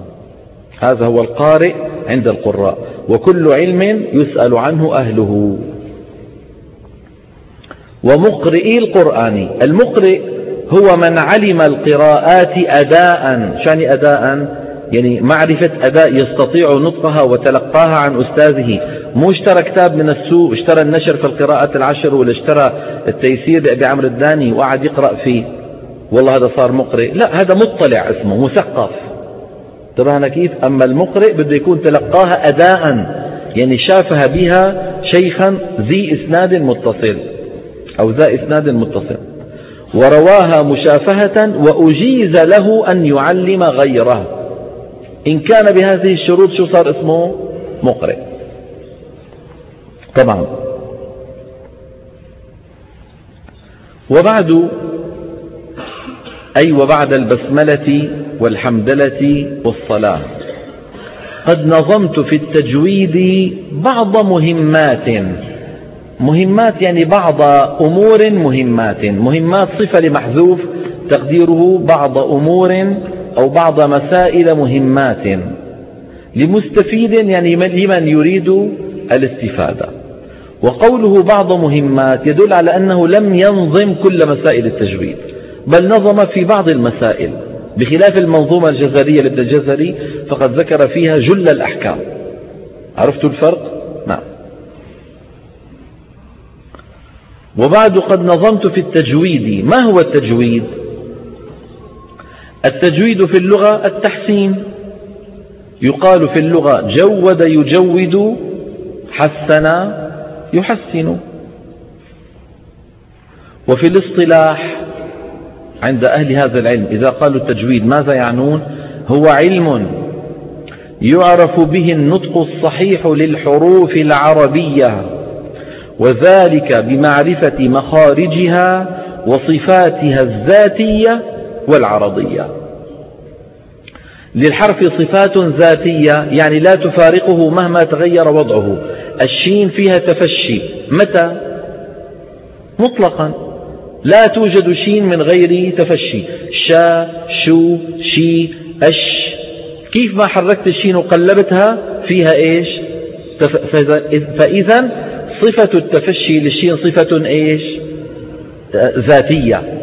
هذا هو القارئ عند القراء وكل علم يسأل عنه أهله. ومقرئي القرآن المقرئ هو من علم القراءات أداء شأن أداء يعني معرفة أداء يستطيع نطقها وتلقاها عن أستاذه. مو اشترى كتاب من السوق اشترى النشر في القراءات العشر ولا اشترى التيسير لأبي عمرو الداني وقعد يقرأ فيه. والله هذا صار مقرئ. لا هذا مطلع اسمه مثقف. انتبهنا كيف؟ أما المقرئ بده يكون تلقاها أداء يعني شافها بها شيخا ذي إسناد متصل أو ذا إسناد متصل. ورواها مشافهة وأجيز له أن يعلم غيره. إن كان بهذه الشروط شو صار اسمه؟ مقرئ. طبعا. وبعد أي وبعد البسملة والحمدلة والصلاة قد نظمت في التجويد بعض مهمات. مهمات يعني بعض أمور مهمات. مهمات صفة لمحذوف تقديره بعض أمور أو بعض مسائل مهمات لمستفيد يعني لمن يريد الاستفادة. وقوله بعض مهمات يدل على أنه لم ينظم كل مسائل التجويد بل نظم في بعض المسائل. بخلاف المنظومة الجزرية لابن الجزري فقد ذكر فيها جل الأحكام. عرفتوا الفرق؟ نعم. وبعد قد نظمت في التجويد ما هو التجويد؟ التجويد في اللغة التحسين. يقال في اللغة جود يجود حسن يحسن. وفي الاصطلاح عند أهل هذا العلم إذا قالوا التجويد ماذا يعنون؟ هو علم يعرف به النطق الصحيح للحروف العربية وذلك بمعرفة مخارجها وصفاتها الذاتية والعرضية. للحرف صفات ذاتية يعني لا تفارقه مهما تغير وضعه. الشين فيها تفشي. متى؟ مطلقا. لا توجد شين من غير تفشي. شا شو شي أش. كيف ما حركت الشين وقلبتها فيها إيش؟ فإذا صفة التفشي للشين صفة إيش؟ ذاتية.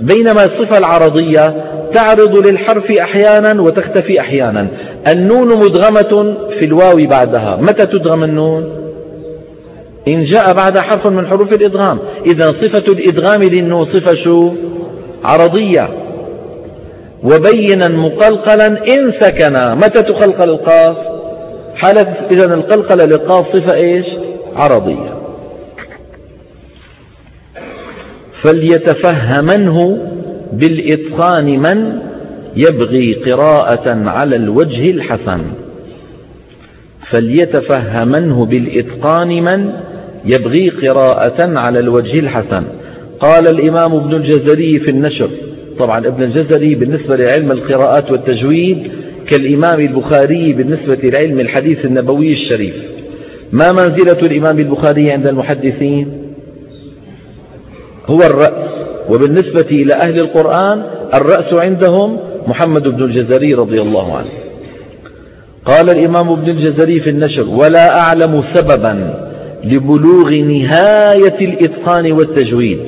بينما الصفة العرضية تعرض للحرف أحيانا وتختفي أحيانا. النون مدغمة في الواو بعدها. متى تدغم النون؟ إن جاء بعد حرف من حروف الإدغام. إذا صفة الإدغام للنون صفة شو؟ عرضية. وبينا مقلقلا إن سكن متى تقلقل القاف؟ حالة إذا القلقلة للقاف صفة إيش؟ عرضية. فليتفهمنه بالإتقان من يبغي قراءة على الوجه الحسن. فليتفهمنه بالإتقان من يبغي قراءة على الوجه الحسن. قال الإمام ابن الجزري في النشر. طبعا ابن الجزري بالنسبة لعلم القراءات والتجويد كالإمام البخاري بالنسبة لعلم الحديث النبوي الشريف. ما منزلة الإمام البخاري عند المحدثين؟ هو الرأس. وبالنسبة إلى أهل القرآن الرأس عندهم محمد بن الجزري رضي الله عنه. قال الإمام ابن الجزري في النشر ولا أعلم سببا لبلوغ نهاية الإتقان والتجويد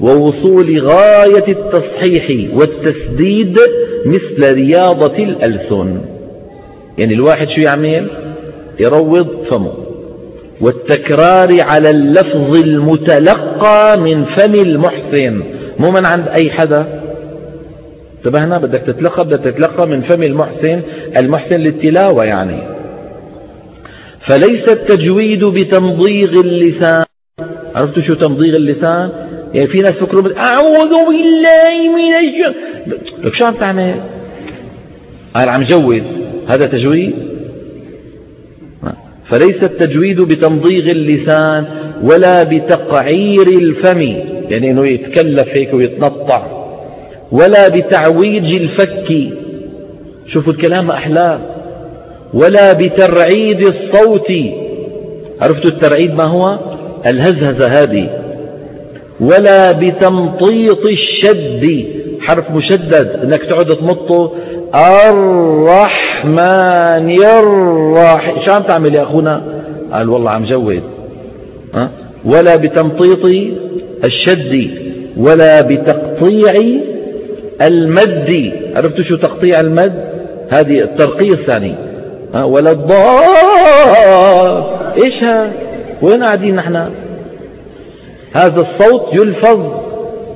ووصول غاية التصحيح والتسديد مثل رياضة الألسن. يعني الواحد شو يعمل؟ يروض فمه. والتكرار على اللفظ المتلقى من فم المحسن. مو من عند أي حدا؟ انتبهنا بدك تتلقى بدك تتلقى من فم المحسن. المحسن للتلاوة يعني. فليس التجويد بتمضيغ اللسان. عرفتوا شو تمضيغ اللسان؟ يعني في ناس فكروا أعوذ بالله من الشيطان لك شو عم تعمل؟ قال عم جود. هذا تجويد؟ فليس التجويد بتمضيغ اللسان ولا بتقعير الفم يعني إنه يتكلف هيك ويتنطع ولا بتعويج الفك. شوفوا الكلام احلاه ولا بترعيد الصوت. عرفتوا الترعيد ما هو؟ الهزهزة هذه. ولا بتمطيط الشد. حرف مشدد. إنك تقعد تمطه. الرحمن الرحيم. شو عم تعمل يا أخونا؟ قال والله عم جود؟ ولا بتمطيط الشد ولا بتقطيع المد. عرفتوا شو تقطيع المد؟ هذه الترقية الثاني أه؟ ولا الضاد إيش ها؟ وين قاعدين نحن؟ هذا الصوت يلفظ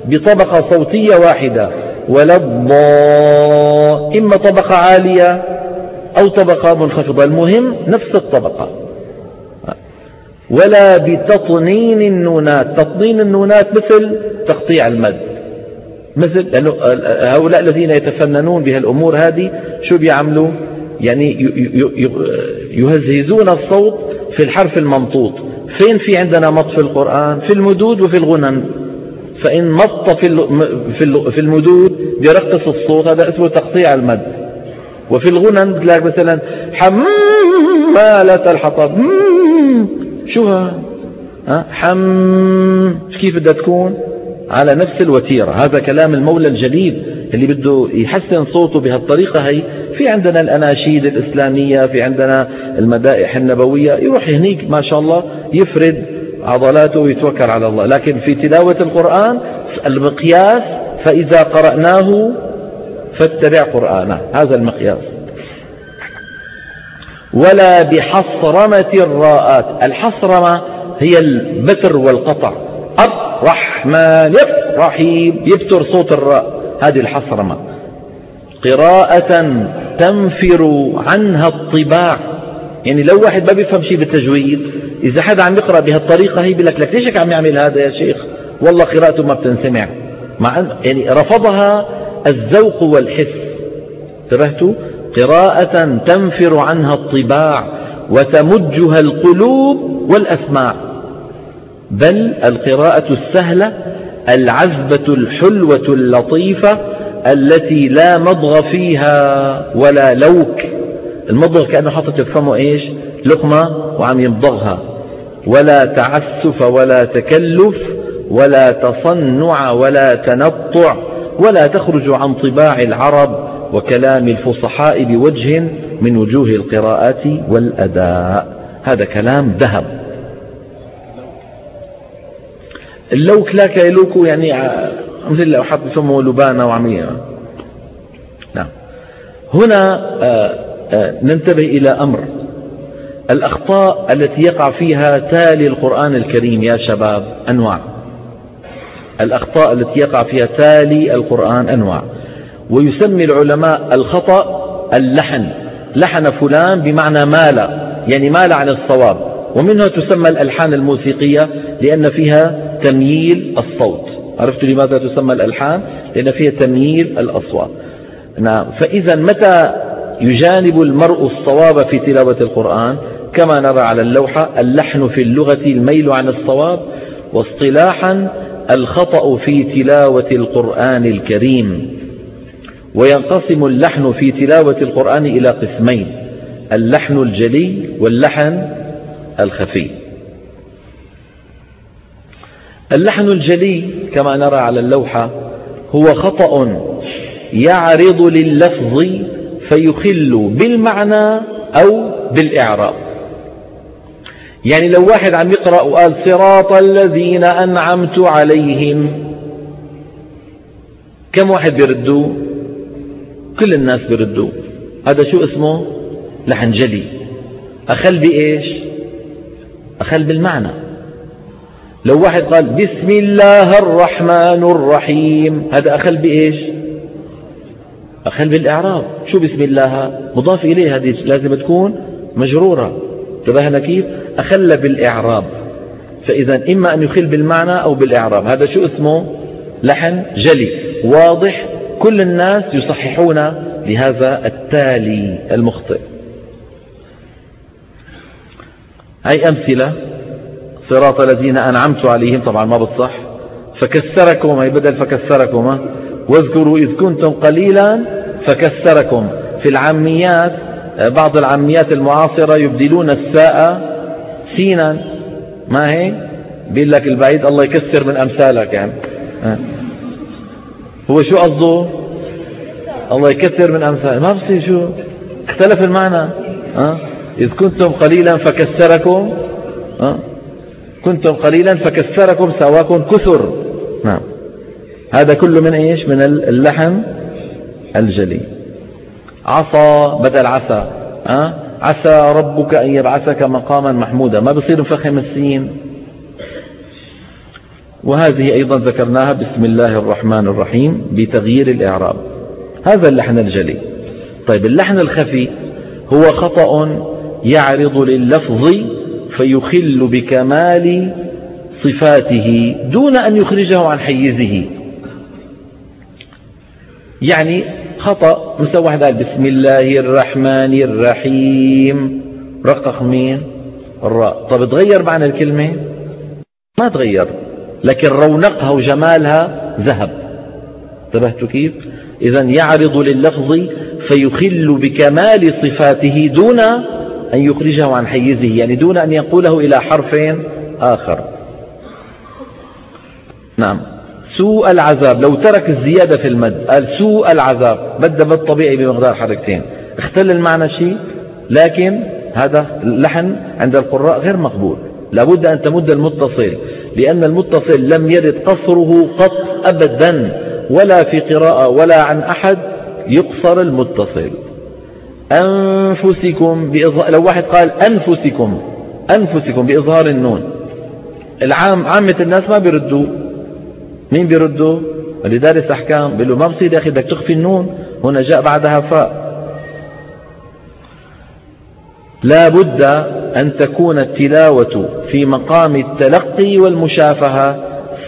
بطبقة صوتية واحدة. ولا الضاء إما طبقة عالية أو طبقة منخفضة. المهم نفس الطبقة. ولا بتطنين النونات. تطنين النونات مثل تقطيع المد. مثل هؤلاء الذين يتفننون بهالأمور هذه شو بيعملوا؟ يعني يهزهزون الصوت في الحرف الممطوط فين في عندنا مط في القرآن؟ في المدود وفي الغنن. فإن مط في المدود بيرقص الصوت. هذا اسمه تقطيع المد. وفي الغنن بتلاقي مثلا حمالة الحطب. شو ها؟ حم. كيف بدها تكون؟ على نفس الوتيرة. هذا كلام المولى الجليل اللي بده يحسن صوته بهالطريقة هي. في عندنا الأناشيد الإسلامية في عندنا المدائح النبوية. يروح هنيك ما شاء الله يفرد عضلاته ويتوكل على الله. لكن في تلاوة القرآن المقياس فإذا قرأناه فاتبع قرآنه. هذا المقياس. ولا بحصرمة الراءات. الحصرمة هي البتر والقطع. الرحمن الرحيم. يبتر صوت الراء. هذه الحصرمة. قراءة تنفر عنها الطباع. يعني لو واحد ما بيفهم شيء بالتجويد إذا حدا عم يقرأ بهالطريقة هي بيقول لك لك ليش عم يعمل هذا يا شيخ؟ والله قراءته ما بتنسمع. مع يعني رفضها الذوق والحس. انتبهتوا؟ قراءة تنفر عنها الطباع وتمجها القلوب والأسماع. بل القراءة السهلة العذبة الحلوة اللطيفة التي لا مضغ فيها ولا لوك. المضغ كأنه حاطط بفمه إيش؟ لقمة وعم يمضغها. ولا تعسف ولا تكلف ولا تصنع ولا تنطع. ولا تخرج عن طباع العرب وكلام الفصحاء بوجه من وجوه القراءات والأداء. هذا كلام ذهب. اللوك لا كيلوكو يعني مثل لو حط بسمه لبانة وعمية نعم. هنا آه، آه، ننتبه إلى أمر. الأخطاء التي يقع فيها تالي القرآن الكريم يا شباب أنواع. الأخطاء التي يقع فيها تالي القرآن أنواع. ويسمي العلماء الخطأ اللحن. لحن فلان بمعنى مال يعني مال عن الصواب. ومنها تسمى الألحان الموسيقية لأن فيها تمييل الصوت. عرفت لماذا تسمى الألحان؟ لأن فيها تمييل الأصوات. نعم. فإذا متى يجانب المرء الصواب في تلاوة القرآن؟ كما نرى على اللوحة اللحن في اللغة الميل عن الصواب واصطلاحا الخطأ في تلاوة القرآن الكريم وينقسم اللحن في تلاوة القرآن إلى قسمين اللحن الجلي واللحن الخفي. اللحن الجلي كما نرى على اللوحة هو خطأ يعرض لللفظ فيخل بالمعنى أو بالإعراب. يعني لو واحد عم يقرأ وقال صراط الذين أنعمت عليهم كم واحد بيردوا كل الناس بيردوا هذا شو اسمه؟ لحن جلي أخل بإيش؟ أخل بالمعنى. لو واحد قال بسم الله الرحمن الرحيم هذا أخل بإيش؟ أخل بالإعراب. شو بسم الله؟ مضاف إليه هذه لازم تكون مجرورة. انتبهنا كيف أخل بالإعراب. فإذا إما أن يخل بالمعنى أو بالإعراب. هذا شو اسمه؟ لحن جلي. واضح كل الناس يصححون لهذا التالي المخطئ. هاي أمثلة. صراط الذين أنعمت عليهم. طبعا ما بتصح. فكسركم هي بدل فكسركم واذكروا إذ كنتم قليلا فكسركم. في العاميات بعض العاميات المعاصرة يبدلون الساء سينا. ما هي؟ بيقول لك البعيد الله يكسر من أمثالك يعني. هو شو قصده؟ الله يكثر من أمثال. ما بصير شو؟ اختلف المعنى. ها إذ كنتم قليلا فكسركم. ها كنتم قليلا فكسركم سواكم كثر. نعم. هذا كله من إيش؟ من اللحن الجلي. عصى بدل عسى ها؟ عسى ربك أن يبعثك مقاما محمودا. ما بصير نفخم السين؟ وهذه أيضا ذكرناها بسم الله الرحمن الرحيم بتغيير الإعراب. هذا اللحن الجلي. طيب اللحن الخفي هو خطأ يعرض لللفظ فيخل بكمال صفاته دون أن يخرجه عن حيزه. يعني خطأ مسوى واحد قال بسم الله الرحمن الرحيم. رقق مين؟ الراء. طب تغير معنى الكلمة؟ ما تغير. لكن رونقها وجمالها ذهب. انتبهتوا كيف؟ إذا يعرض لللفظ فيخل بكمال صفاته دون أن يخرجه عن حيزه يعني دون أن ينقله إلى حرف آخر. نعم. سوء العذاب. لو ترك الزيادة في المد قال سوء العذاب. مد مد طبيعي بمقدار حركتين. اختل المعنى شيء لكن هذا اللحن عند القراء غير مقبول. لابد أن تمد المتصل لأن المتصل لم يرد قصره قط أبدا ولا في قراءة ولا عن أحد يقصر المتصل. أنفسكم بإظهار لو واحد قال أنفسكم أنفسكم بإظهار النون. العام عامة الناس ما بيردوا. مين بيردوا اللي دارس أحكام. بيقول له ما بصير يا أخي بدك تخفي النون. هنا جاء بعدها فاء لا بد أن تكون التلاوة في مقام التلقي والمشافهة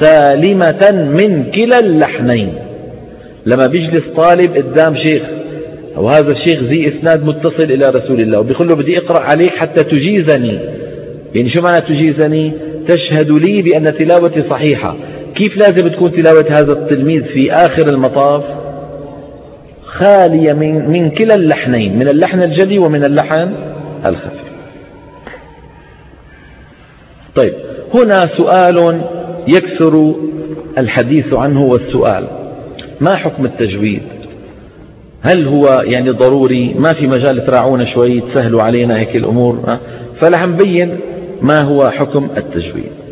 سالمة من كلا اللحنين. لما بيجلس طالب قدام شيخ وهذا الشيخ ذي إسناد متصل إلى رسول الله وبيقول له بدي أقرأ عليك حتى تجيزني. يعني شو معنى تجيزني؟ تشهد لي بأن تلاوتي صحيحة. كيف لازم تكون تلاوة هذا التلميذ في آخر المطاف؟ خالية من, من كلا اللحنين من اللحن الجلي ومن اللحن الخفي. طيب هنا سؤال يكثر الحديث عنه والسؤال ما حكم التجويد؟ هل هو يعني ضروري؟ ما في مجال تراعونا شوي تسهلوا علينا هيك الأمور فلح نبين ما هو حكم التجويد.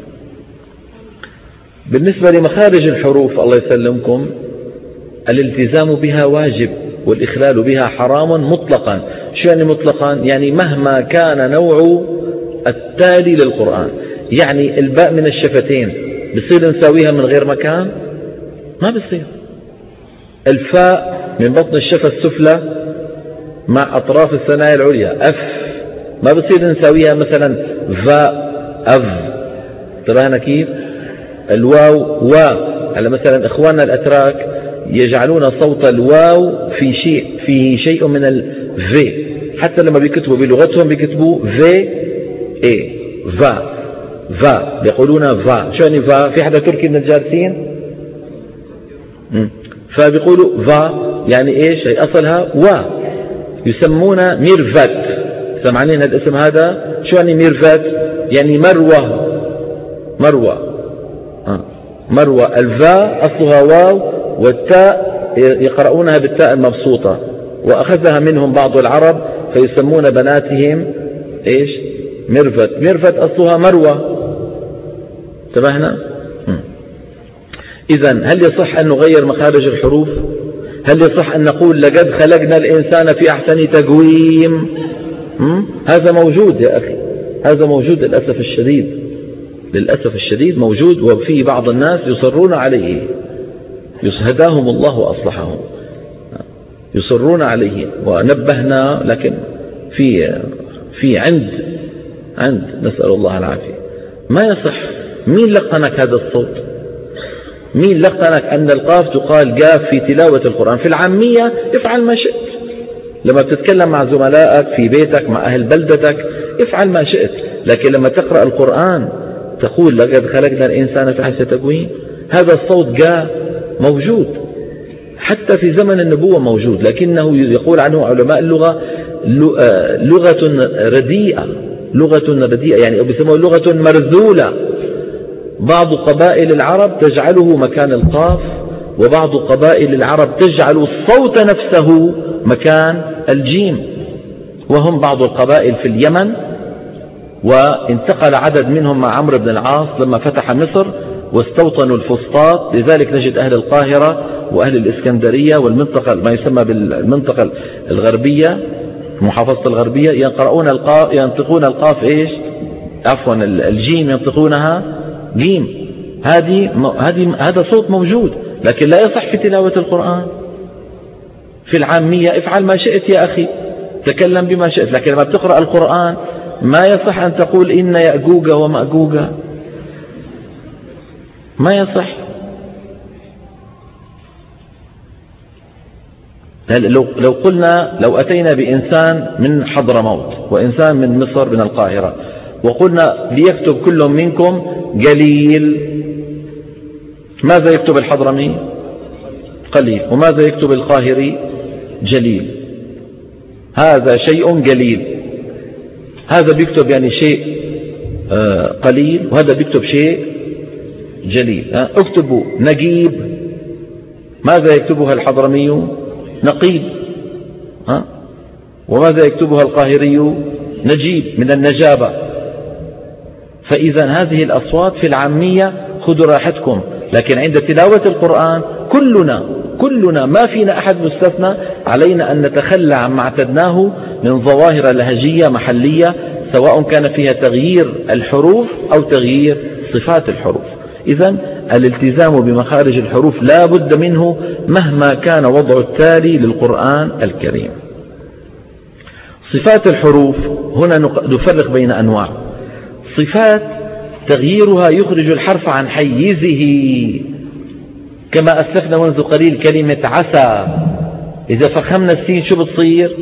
بالنسبة لمخارج الحروف الله يسلمكم الالتزام بها واجب والإخلال بها حرام مطلقا. شو يعني مطلقا؟ يعني مهما كان نوع التالي للقرآن. يعني الباء من الشفتين بصير نساويها من غير مكان؟ ما بصير. الفاء من بطن الشفة السفلى مع أطراف الثنايا العليا أف. ما بصير نساويها مثلا فاء أف. ترانا كيف؟ الواو و على مثلا إخواننا الأتراك يجعلون صوت الواو في شيء فيه شيء من ال V حتى لما بيكتبوا بلغتهم بيكتبوا V اي فا فا يقولون فا شو يعني فا في حدا تركي من الجالسين؟ فبيقولوا فا يعني إيش؟ هي أصلها و. يسمون ميرفت. سمعانين الاسم هذا. شو يعني ميرفت؟ يعني مروة. آه. مروة الفاء أصلها واو والتاء يقرؤونها بالتاء المبسوطة وأخذها منهم بعض العرب فيسمون بناتهم إيش؟ مرفت مرفت أصلها مروة. انتبهنا؟ إذا هل يصح أن نغير مخارج الحروف؟ هل يصح أن نقول لقد خلقنا الإنسان في أحسن تقويم؟ هذا موجود يا أخي. هذا موجود للأسف الشديد. للأسف الشديد موجود وفي بعض الناس يصرون عليه. هداهم الله وأصلحهم. يصرون عليه ونبهنا لكن في في عند عند. نسأل الله العافية. ما يصح؟ مين لقنك هذا الصوت؟ مين لقنك أن القاف تقال قاف في تلاوة القرآن؟ في العامية افعل ما شئت. لما تتكلم مع زملائك في بيتك مع أهل بلدتك افعل ما شئت. لكن لما تقرأ القرآن تقول لقد خلقنا الإنسان في حسن تكوين هذا الصوت جاء موجود. حتى في زمن النبوة موجود لكنه يقول عنه علماء اللغة لغة رديئة لغة رديئة يعني بيسموها لغة مرذولة. بعض قبائل العرب تجعله مكان القاف وبعض قبائل العرب تجعل الصوت نفسه مكان الجيم. وهم بعض القبائل في اليمن وانتقل عدد منهم مع عمرو بن العاص لما فتح مصر واستوطنوا الفسطاط. لذلك نجد أهل القاهرة وأهل الإسكندرية والمنطقة ما يسمى بالمنطقة الغربية المحافظة الغربية يقرؤون القاف ينطقون القاف إيش؟ عفوا الجيم ينطقونها جيم. هذه هذه هذا صوت موجود لكن لا يصح في تلاوة القرآن. في العامية افعل ما شئت يا أخي تكلم بما شئت لكن لما بتقرأ القرآن ما يصح أن تقول إن يأجوج ومأجوج؟ ما يصح. لو لو قلنا لو أتينا بإنسان من حضرموت وإنسان من مصر من القاهرة وقلنا ليكتب كل منكم قليل ماذا يكتب الحضرمي؟ قليل. وماذا يكتب القاهري؟ جليل. هذا شيء قليل هذا بيكتب يعني شيء آه، قليل وهذا بيكتب شيء جليل. اكتبوا نقيب ماذا يكتبها الحضرمي؟ نقيب. ها وماذا يكتبها القاهري؟ نجيب من النجابة. فإذا هذه الأصوات في العامية خذوا راحتكم لكن عند تلاوة القرآن كلنا كلنا ما فينا أحد مستثنى علينا أن نتخلى عما اعتدناه من ظواهر لهجية محلية سواء كان فيها تغيير الحروف أو تغيير صفات الحروف. إذا الالتزام بمخارج الحروف لا بد منه مهما كان وضع التالي للقرآن الكريم. صفات الحروف هنا نفرق بين أنواع. صفات تغييرها يخرج الحرف عن حيزه. كما أسلفنا منذ قليل كلمة عسى. إذا فخمنا السين شو بتصير؟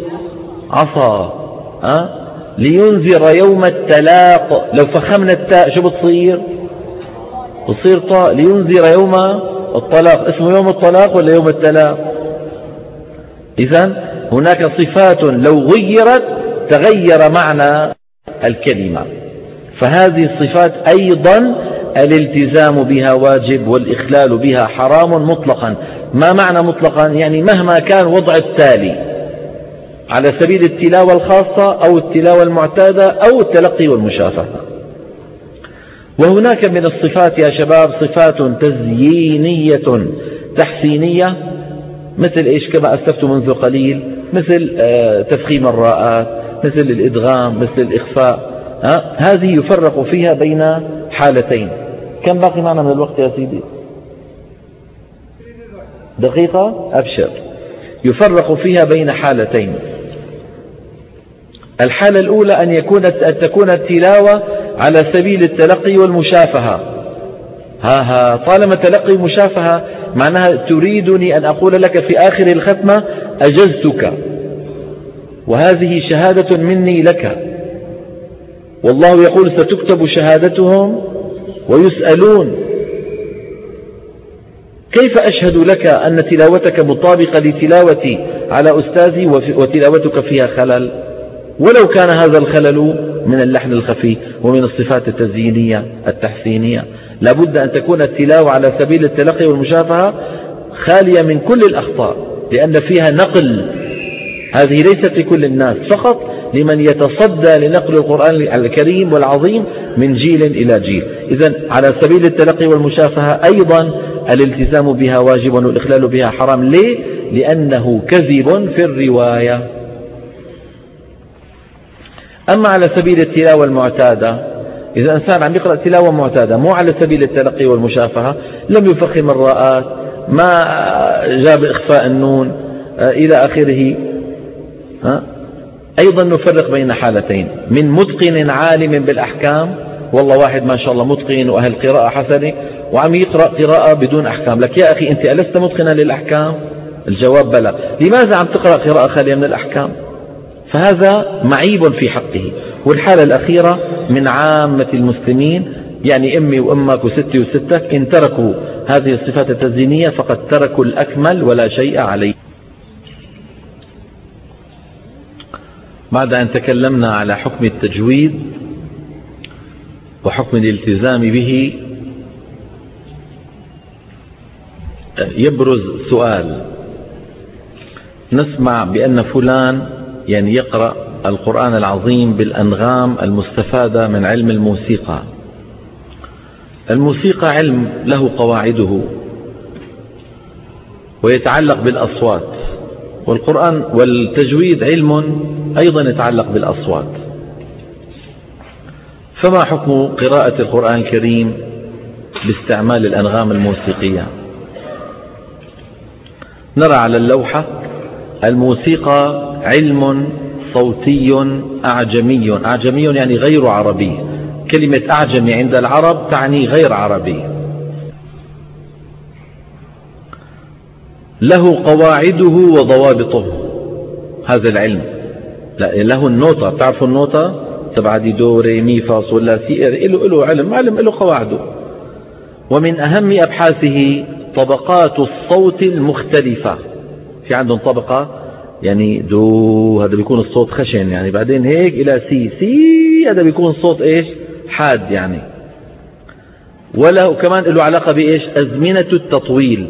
عصا. أه؟ لينذر يوم التلاق. لو فخمنا التاء شو بتصير؟ تصير طاء. لينذر يوم الطلاق. اسمه يوم الطلاق ولا يوم التلاق؟ إذا هناك صفات لو غيرت تغير معنى الكلمة. فهذه الصفات أيضا الالتزام بها واجب والإخلال بها حرام مطلقا. ما معنى مطلقا؟ يعني مهما كان وضع التالي على سبيل التلاوة الخاصة أو التلاوة المعتادة أو التلقي والمشافهة. وهناك من الصفات يا شباب صفات تزيينية تحسينية مثل إيش؟ كما أسلفت منذ قليل مثل آه، تفخيم الراءات مثل الإدغام مثل الإخفاء. هذه يفرق فيها بين حالتين. كم باقي معنا من الوقت يا سيدي؟ دقيقة؟ أبشر. يفرق فيها بين حالتين. الحالة الأولى أن يكون أن تكون التلاوة على سبيل التلقي والمشافهة. ها ها. طالما تلقي مشافهة معناها تريدني أن أقول لك في آخر الختمة أجزتك. وهذه شهادة مني لك. والله يقول ستكتب شهادتهم ويسألون. كيف أشهد لك أن تلاوتك مطابقة لتلاوتي على أستاذي وتلاوتك فيها خلل؟ ولو كان هذا الخلل من اللحن الخفي ومن الصفات التزيينية التحسينية. لابد أن تكون التلاوة على سبيل التلقي والمشافهة خالية من كل الأخطاء لأن فيها نقل هذه ليست لكل الناس فقط لمن يتصدى لنقل القرآن الكريم والعظيم من جيل إلى جيل. إذا على سبيل التلقي والمشافهة أيضا الالتزام بها واجب والإخلال بها حرام. ليه؟ لأنه كذب في الرواية. أما على سبيل التلاوة المعتادة إذا إنسان عم يقرأ تلاوة معتادة مو على سبيل التلقي والمشافهة لم يفخم الراءات ما جاب إخفاء النون إلى آخره. أيضا نفرق بين حالتين. من متقن عالم بالأحكام والله واحد ما شاء الله متقن وأهل قراءة حسنة وعم يقرأ قراءة بدون أحكام. لك يا أخي أنت ألست متقنا للأحكام؟ الجواب بلى. لماذا عم تقرأ قراءة خالية من الأحكام؟ فهذا معيب في حقه. والحالة الأخيرة من عامة المسلمين يعني أمي وأمك وستي وستك إن تركوا هذه الصفات التزيينية فقد تركوا الأكمل ولا شيء عليه. بعد أن تكلمنا على حكم التجويد وحكم الالتزام به يبرز سؤال. نسمع بأن فلان يعني يقرأ القرآن العظيم بالأنغام المستفادة من علم الموسيقى. الموسيقى علم له قواعده ويتعلق بالأصوات. والقرآن والتجويد علم أيضا يتعلق بالأصوات. فما حكم قراءة القرآن الكريم باستعمال الأنغام الموسيقية؟ نرى على اللوحة الموسيقى علم صوتي أعجمي. أعجمي يعني غير عربي. كلمة أعجمي عند العرب تعني غير عربي. له قواعده وضوابطه. هذا العلم. له النوتة. تعرفوا النوتة؟ تبع دي دو ري مي فا صول لا سي له له علم علم له قواعده. ومن أهم أبحاثه طبقات الصوت المختلفة. في عندهم طبقة؟ يعني دو هذا بيكون الصوت خشن يعني. بعدين هيك إلى سي. سي هذا بيكون الصوت إيش؟ حاد يعني. وله كمان له علاقة بإيش؟ أزمنة التطويل.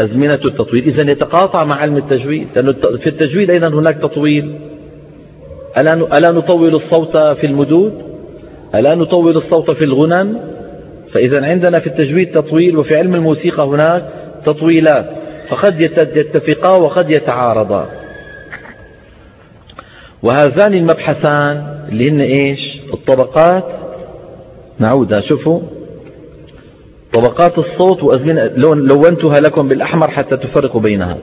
أزمنة التطويل. إذا يتقاطع مع علم التجويد. لأنه في التجويد أيضا هناك تطويل. ألا نطول الصوت في المدود؟ ألا نطول الصوت في الغنن فإذا عندنا في التجويد تطويل وفي علم الموسيقى هناك تطويلات. فقد يتفقا وقد يتعارضا. وهذان المبحثان اللي هن إيش؟ الطبقات. نعود شوفوا. طبقات الصوت وأزمنة لونتها لكم بالأحمر حتى تفرقوا بينها.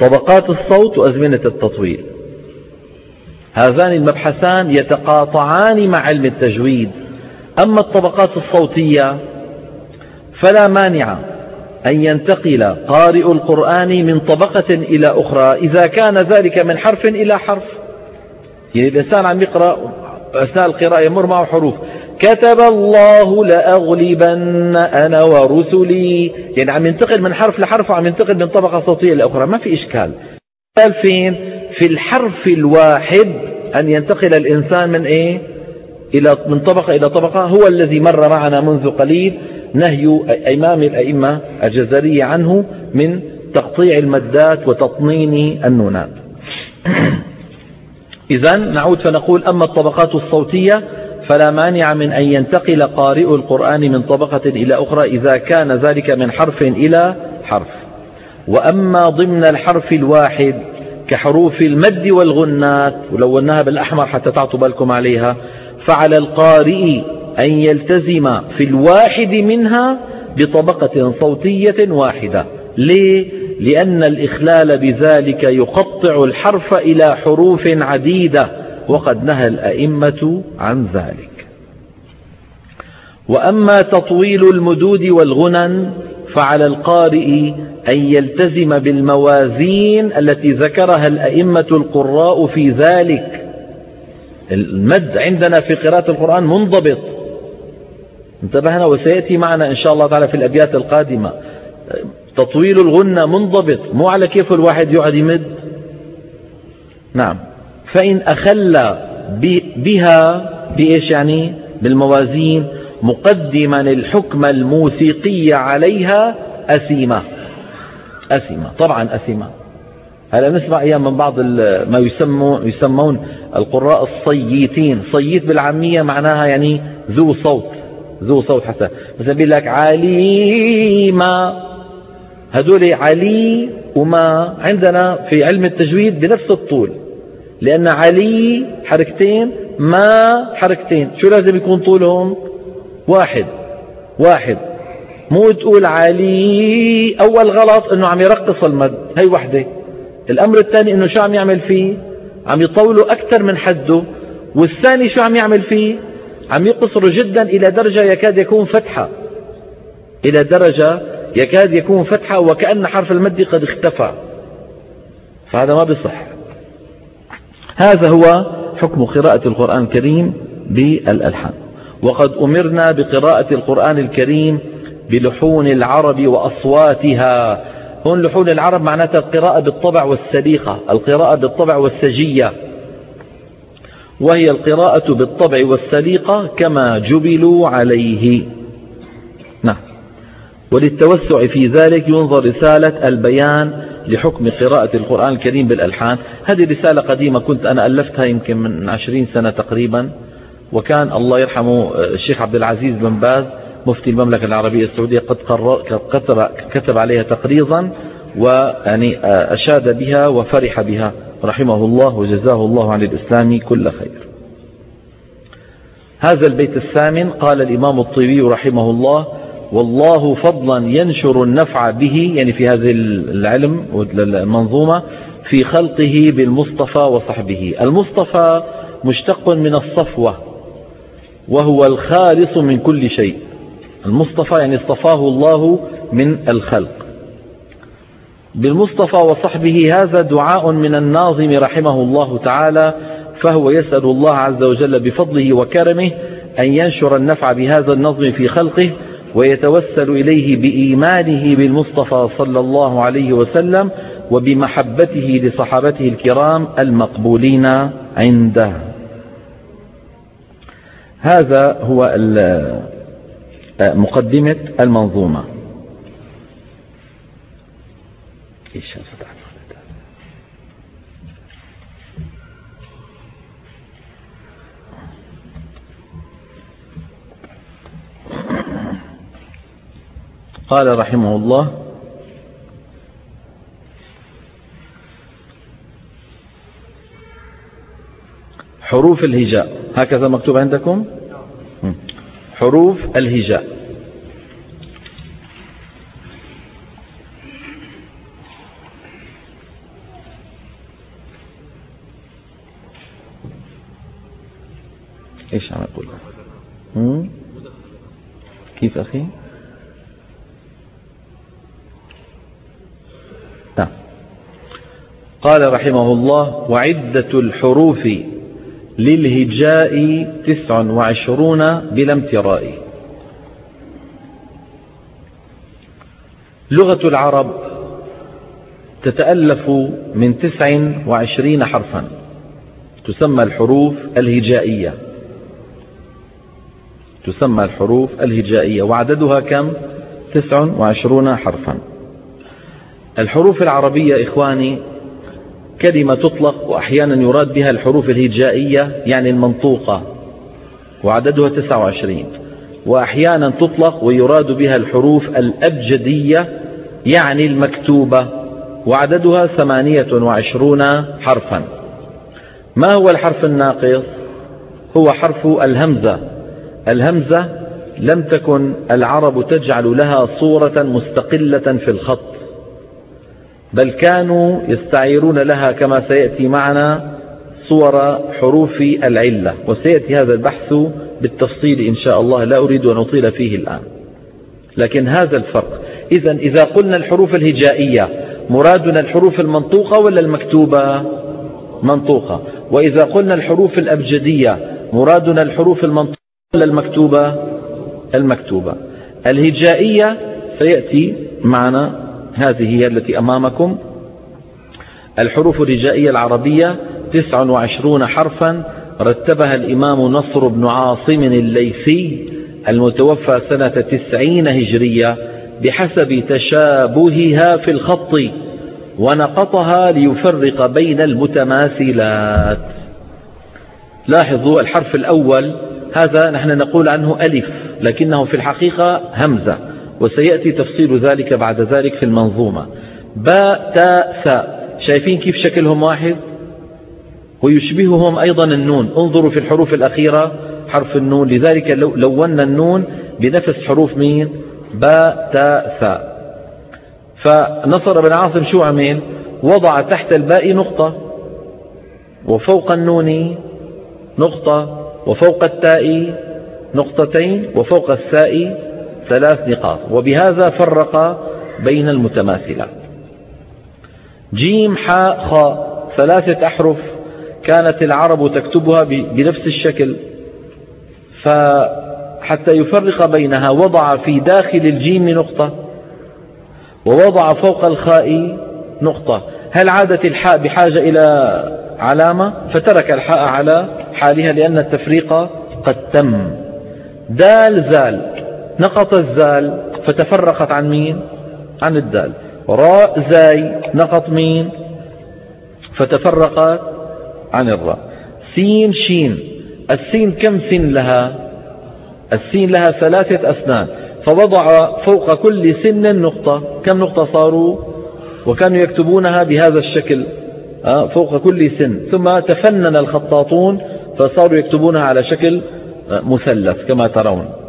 طبقات الصوت وأزمنة التطويل. هذان المبحثان يتقاطعان مع علم التجويد. أما الطبقات الصوتية فلا مانع أن ينتقل قارئ القرآن من طبقة إلى أخرى إذا كان ذلك من حرف إلى حرف. يعني الإنسان عم يقرأ أثناء القراءة يمر معه حروف. كتب الله لأغلبن أنا ورسلي. يعني عم ينتقل من حرف لحرف وعم ينتقل من طبقة صوتية لأخرى. ما في إشكال. فين في الحرف الواحد أن ينتقل الإنسان من إيه؟ إلى من طبقة إلى طبقة. هو الذي مر معنا منذ قليل نهي إمام الأئمة الجزرية عنه من تقطيع المدات وتطنين النونات. إذا نعود فنقول أما الطبقات الصوتية فلا مانع من أن ينتقل قارئ القرآن من طبقة إلى أخرى إذا كان ذلك من حرف إلى حرف. وأما ضمن الحرف الواحد كحروف المد والغنات ولوناها بالأحمر حتى تعطوا بالكم عليها فعلى القارئ أن يلتزم في الواحد منها بطبقة صوتية واحدة ليه؟ لأن الإخلال بذلك يقطع الحرف إلى حروف عديدة وقد نهى الأئمة عن ذلك وأما تطويل المدود والغنن فعلى القارئ أن يلتزم بالموازين التي ذكرها الأئمة القراء في ذلك. المد عندنا في قراءة القرآن منضبط. انتبهنا وسيأتي معنا إن شاء الله تعالى في الأبيات القادمة. تطويل الغنة منضبط مو على كيف الواحد يقعد يمد. نعم. فإن أخل بها بإيش يعني؟ بالموازين. مقدما الحكم الموسيقي عليها أسيمة أسيمة طبعا أسيمة هلا نسمع أيام من بعض ما يسمون, يسمون القراء الصييتين صييت بالعامية معناها يعني ذو صوت. ذو صوت حتى. مثلا بيقول لك عليما. هذول علي وما. عندنا في علم التجويد بنفس الطول. لأن علي حركتين ما حركتين. شو لازم يكون طولهم؟ واحد واحد. مو تقول علي أول غلط أنه عم يرقص المد هي وحدة. الأمر الثاني أنه شو عم يعمل فيه؟ عم يطوله أكثر من حده. والثاني شو عم يعمل فيه؟ عم يقصر جدا إلى درجة يكاد يكون فتحة. إلى درجة يكاد يكون فتحة وكأن حرف المد قد اختفى. فهذا ما بصح. هذا هو حكم قراءة القرآن الكريم بالألحان. وقد أمرنا بقراءة القرآن الكريم بلحون العرب وأصواتها. هون لحون العرب معناتها القراءة بالطبع والسليقة القراءة بالطبع والسجية. وهي القراءة بالطبع والسليقة كما جبلوا عليه. نعم. وللتوسع في ذلك ينظر رسالة البيان لحكم قراءة القرآن الكريم بالألحان. هذه رسالة قديمة كنت أنا ألفتها يمكن من عشرين سنة تقريبا. وكان الله يرحمه الشيخ عبد العزيز بن باز مفتي المملكة العربية السعودية قد كتب, عليها تقريضا ويعني أشاد بها وفرح بها. رحمه الله وجزاه الله عن الإسلام كل خير. هذا البيت الثامن قال الإمام الطيبي رحمه الله والله فضلا ينشر النفع به يعني في هذا العلم والمنظومة في خلقه بالمصطفى وصحبه المصطفى مشتق من الصفوة وهو الخالص من كل شيء. المصطفى يعني اصطفاه الله من الخلق. بالمصطفى وصحبه هذا دعاء من الناظم رحمه الله تعالى فهو يسأل الله عز وجل بفضله وكرمه أن ينشر النفع بهذا النظم في خلقه ويتوسل إليه بإيمانه بالمصطفى صلى الله عليه وسلم وبمحبته لصحابته الكرام المقبولين عنده. هذا هو مقدمة المنظومة. قال رحمه الله حروف الهجاء. هكذا مكتوب عندكم؟ حروف الهجاء. إيش عم أقول؟ كيف أخي؟ نعم. قال رحمه الله وعدة الحروف للهجاء تسع وعشرون بلا امتراء. لغة العرب تتألف من تسع وعشرين حرفا. تسمى الحروف الهجائية. تسمى الحروف الهجائية. وعددها كم؟ تسع وعشرون حرفا. الحروف العربية إخواني كلمة تطلق وأحيانا يراد بها الحروف الهجائية يعني المنطوقة وعددها 29 وأحيانا تطلق ويراد بها الحروف الأبجدية يعني المكتوبة وعددها 28 حرفا. ما هو الحرف الناقص؟ هو حرف الهمزة. الهمزة لم تكن العرب تجعل لها صورة مستقلة في الخط. بل كانوا يستعيرون لها كما سيأتي معنا صور حروف العلة وسيأتي هذا البحث بالتفصيل إن شاء الله لا أريد أن أطيل فيه الآن. لكن هذا الفرق. إذا إذا قلنا الحروف الهجائية مرادنا الحروف المنطوقة ولا المكتوبة؟ منطوقة. وإذا قلنا الحروف الأبجدية مرادنا الحروف المنطوقة ولا المكتوبة؟ المكتوبة. الهجائية سيأتي معنا هذه هي التي أمامكم. الحروف الرجائية العربية تسع وعشرون حرفا رتبها الإمام نصر بن عاصم الليثي المتوفى سنة تسعين هجرية بحسب تشابهها في الخط ونقطها ليفرق بين المتماثلات. لاحظوا الحرف الأول هذا نحن نقول عنه ألف لكنه في الحقيقة همزة. وسيأتي تفصيل ذلك بعد ذلك في المنظومة. باء تاء ثاء شايفين كيف شكلهم واحد؟ ويشبههم أيضا النون. انظروا في الحروف الأخيرة حرف النون. لذلك لو لونا النون بنفس حروف مين؟ باء تاء ثاء فنصر بن عاصم شو عمل وضع تحت الباء نقطة وفوق النون نقطة وفوق التاء نقطتين وفوق الثاء ثلاث نقاط. وبهذا فرق بين المتماثلات. جيم حاء خاء ثلاثة أحرف كانت العرب تكتبها بنفس الشكل. فحتى يفرق بينها وضع في داخل الجيم نقطة ووضع فوق الخاء نقطة. هل عادت الحاء بحاجة إلى علامة؟ فترك الحاء على حالها لأن التفريق قد تم. دال زال. نقط الزال فتفرقت عن مين؟ عن الدال. راء زاي نقط مين؟ فتفرقت عن الراء. سين شين. السين كم سن لها؟ السين لها ثلاثة أسنان. فوضع فوق كل سن نقطة. كم نقطة صاروا؟ وكانوا يكتبونها بهذا الشكل. آه، فوق كل سن. ثم تفنن الخطاطون فصاروا يكتبونها على شكل آه، مثلث كما ترون.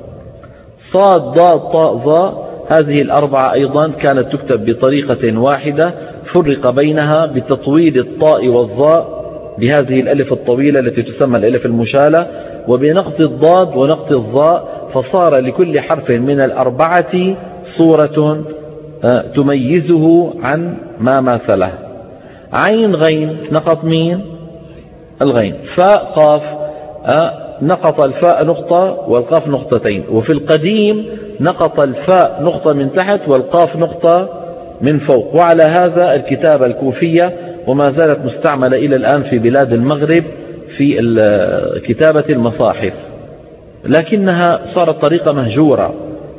صاد ضاد طاء ظاء هذه الأربعة أيضا كانت تكتب بطريقة واحدة. فرق بينها بتطويل الطاء والظاء بهذه الألف الطويلة التي تسمى الألف المشالة. وبنقط الضاد ونقط الظاء فصار لكل حرف من الأربعة صورة آه، تميزه عن ما ماثله عين غين نقط مين الغين. فاء قاف آه، نقط الفاء نقطة والقاف نقطتين. وفي القديم نقط الفاء نقطة من تحت والقاف نقطة من فوق. وعلى هذا الكتابة الكوفية وما زالت مستعملة إلى الآن في بلاد المغرب في كتابة المصاحف. لكنها صارت طريقة مهجورة.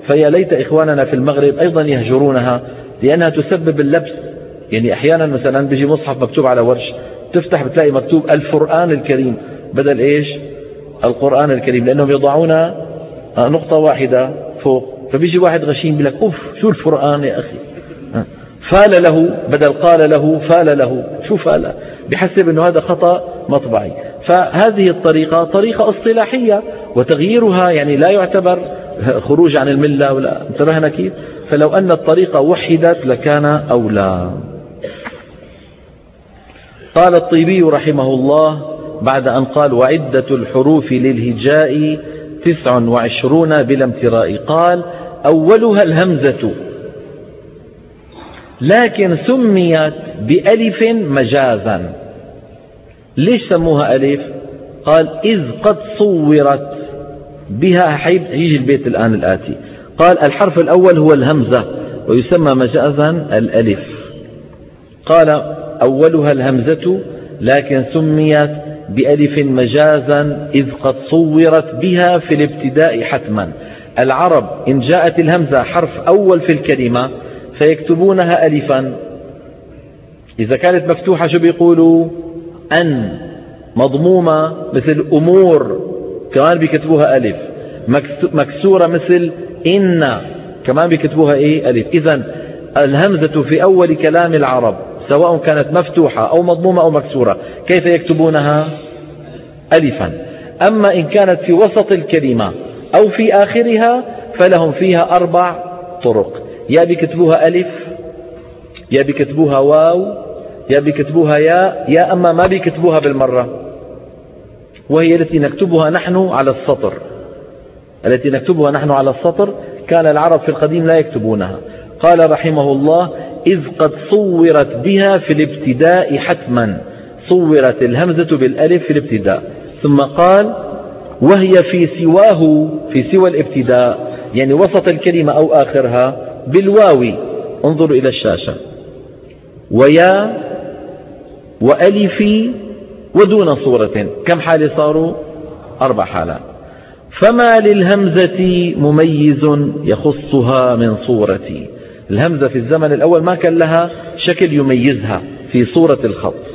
فيا ليت إخواننا في المغرب أيضا يهجرونها لأنها تسبب اللبس. يعني أحيانا مثلا بيجي مصحف مكتوب على ورش تفتح بتلاقي مكتوب الفرآن الكريم بدل إيش؟ القرآن الكريم لأنهم يضعون نقطة واحدة فوق. فبيجي واحد غشيم بيقول لك أوف شو الفرآن يا أخي؟ فال له بدل قال له فال له. شو فال بحسب أنه هذا خطأ مطبعي. فهذه الطريقة طريقة اصطلاحية وتغييرها يعني لا يعتبر خروج عن الملة ولا انتبهنا كيف؟ فلو أن الطريقة وحدت لكان أولى. قال الطيبي رحمه الله بعد أن قال وعدة الحروف للهجاء تسع وعشرون بلا امتراء. قال أولها الهمزة لكن سميت بألف مجازا. ليش سموها ألف؟ قال إذ قد صورت بها حيث يجي البيت الآن الآتي. قال الحرف الأول هو الهمزة ويسمى مجازا الألف. قال أولها الهمزة لكن سميت بألف مجازا إذ قد صورت بها في الابتداء حتما. العرب إن جاءت الهمزة حرف أول في الكلمة فيكتبونها ألفا. إذا كانت مفتوحة شو بيقولوا؟ أن. مضمومة مثل أمور. كمان بيكتبوها ألف. مكسورة مثل إن. كمان بيكتبوها إيه؟ ألف. إذا الهمزة في أول كلام العرب سواء كانت مفتوحة أو مضمومة أو مكسورة كيف يكتبونها؟ ألفا. أما إن كانت في وسط الكلمة أو في آخرها فلهم فيها أربع طرق. يا بيكتبوها ألف يا بيكتبوها واو يا بيكتبوها يا يا أما ما بيكتبوها بالمرة. وهي التي نكتبها نحن على السطر. التي نكتبها نحن على السطر كان العرب في القديم لا يكتبونها. قال رحمه الله إذ قد صورت بها في الابتداء حتما. صورت الهمزة بالألف في الابتداء. ثم قال وهي في سواه في سوى الابتداء. يعني وسط الكلمة أو آخرها بالواو. انظروا إلى الشاشة. ويا وألف ودون صورة. كم حالة صاروا؟ أربع حالات. فما للهمزة مميز يخصها من صورتي. الهمزة في الزمن الأول ما كان لها شكل يميزها في صورة الخط.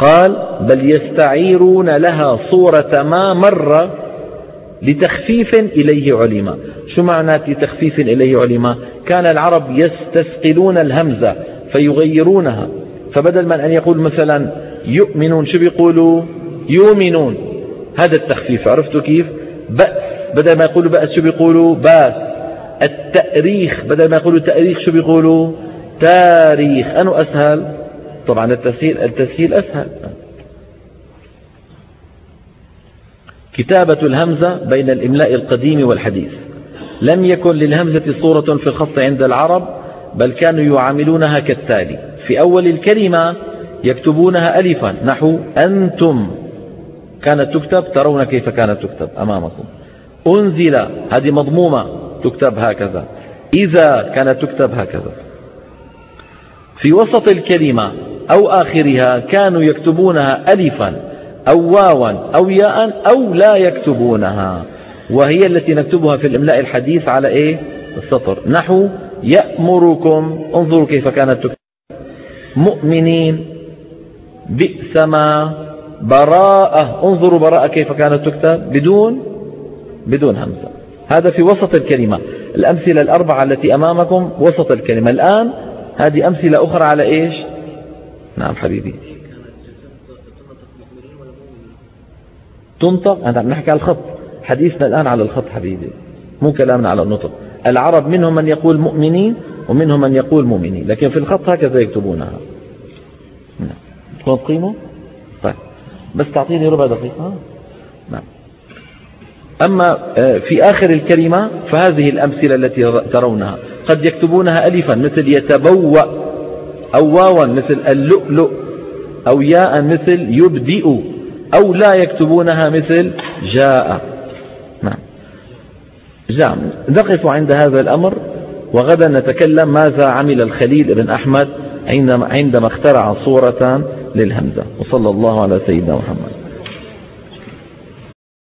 قال بل يستعيرون لها صورة ما مر لتخفيف إليه علما شو معنى لتخفيف إليه علما كان العرب يستثقلون الهمزة فيغيرونها. فبدل من أن يقول مثلا يؤمنون شو بيقولوا؟ يؤمنون. هذا التخفيف عرفتوا كيف؟ بأس. بدل ما يقولوا بأس شو بيقولوا؟ باس. التأريخ بدل ما يقولوا تأريخ شو بيقولوا؟ تاريخ. أنه أسهل؟ طبعا التسهيل التسهيل أسهل. كتابة الهمزة بين الإملاء القديم والحديث. لم يكن للهمزة صورة في الخط عند العرب بل كانوا يعاملونها كالتالي. في أول الكلمة يكتبونها ألفا. نحو أنتم. كانت تكتب ترون كيف كانت تكتب أمامكم. أنزل هذه مضمومة تكتب هكذا. إذا كانت تكتب هكذا. في وسط الكلمة أو آخرها كانوا يكتبونها ألفا أو واوا أو ياء أو لا يكتبونها. وهي التي نكتبها في الإملاء الحديث على إيه؟ السطر. نحو يأمركم انظروا كيف كانت تكتب. مؤمنين بئس ما براءة. انظروا براءة كيف كانت تكتب. بدون بدون همزة. هذا في وسط الكلمة. الأمثلة الأربعة التي أمامكم وسط الكلمة. الآن هذه أمثلة أخرى على إيش؟ نعم حبيبي. تنطق؟ أنا نحكي على الخط. حديثنا الآن على الخط حبيبي. مو كلامنا على النطق. العرب منهم من يقول مؤمنين ومنهم من يقول مؤمنين. لكن في الخط هكذا يكتبونها. نعم. تكون تقيموا طيب. بس تعطيني ربع دقيقة. نعم. أما آه، في آخر الكلمة فهذه الأمثلة التي ترونها. قد يكتبونها ألفا مثل يتبوأ. أو واوا مثل اللؤلؤ أو ياء مثل يبدئ أو لا يكتبونها مثل جاء. نعم. جاء. نقف عند هذا الأمر وغدا نتكلم ماذا عمل الخليل بن أحمد عندما اخترع صورة للهمزة. وصلى الله على سيدنا محمد.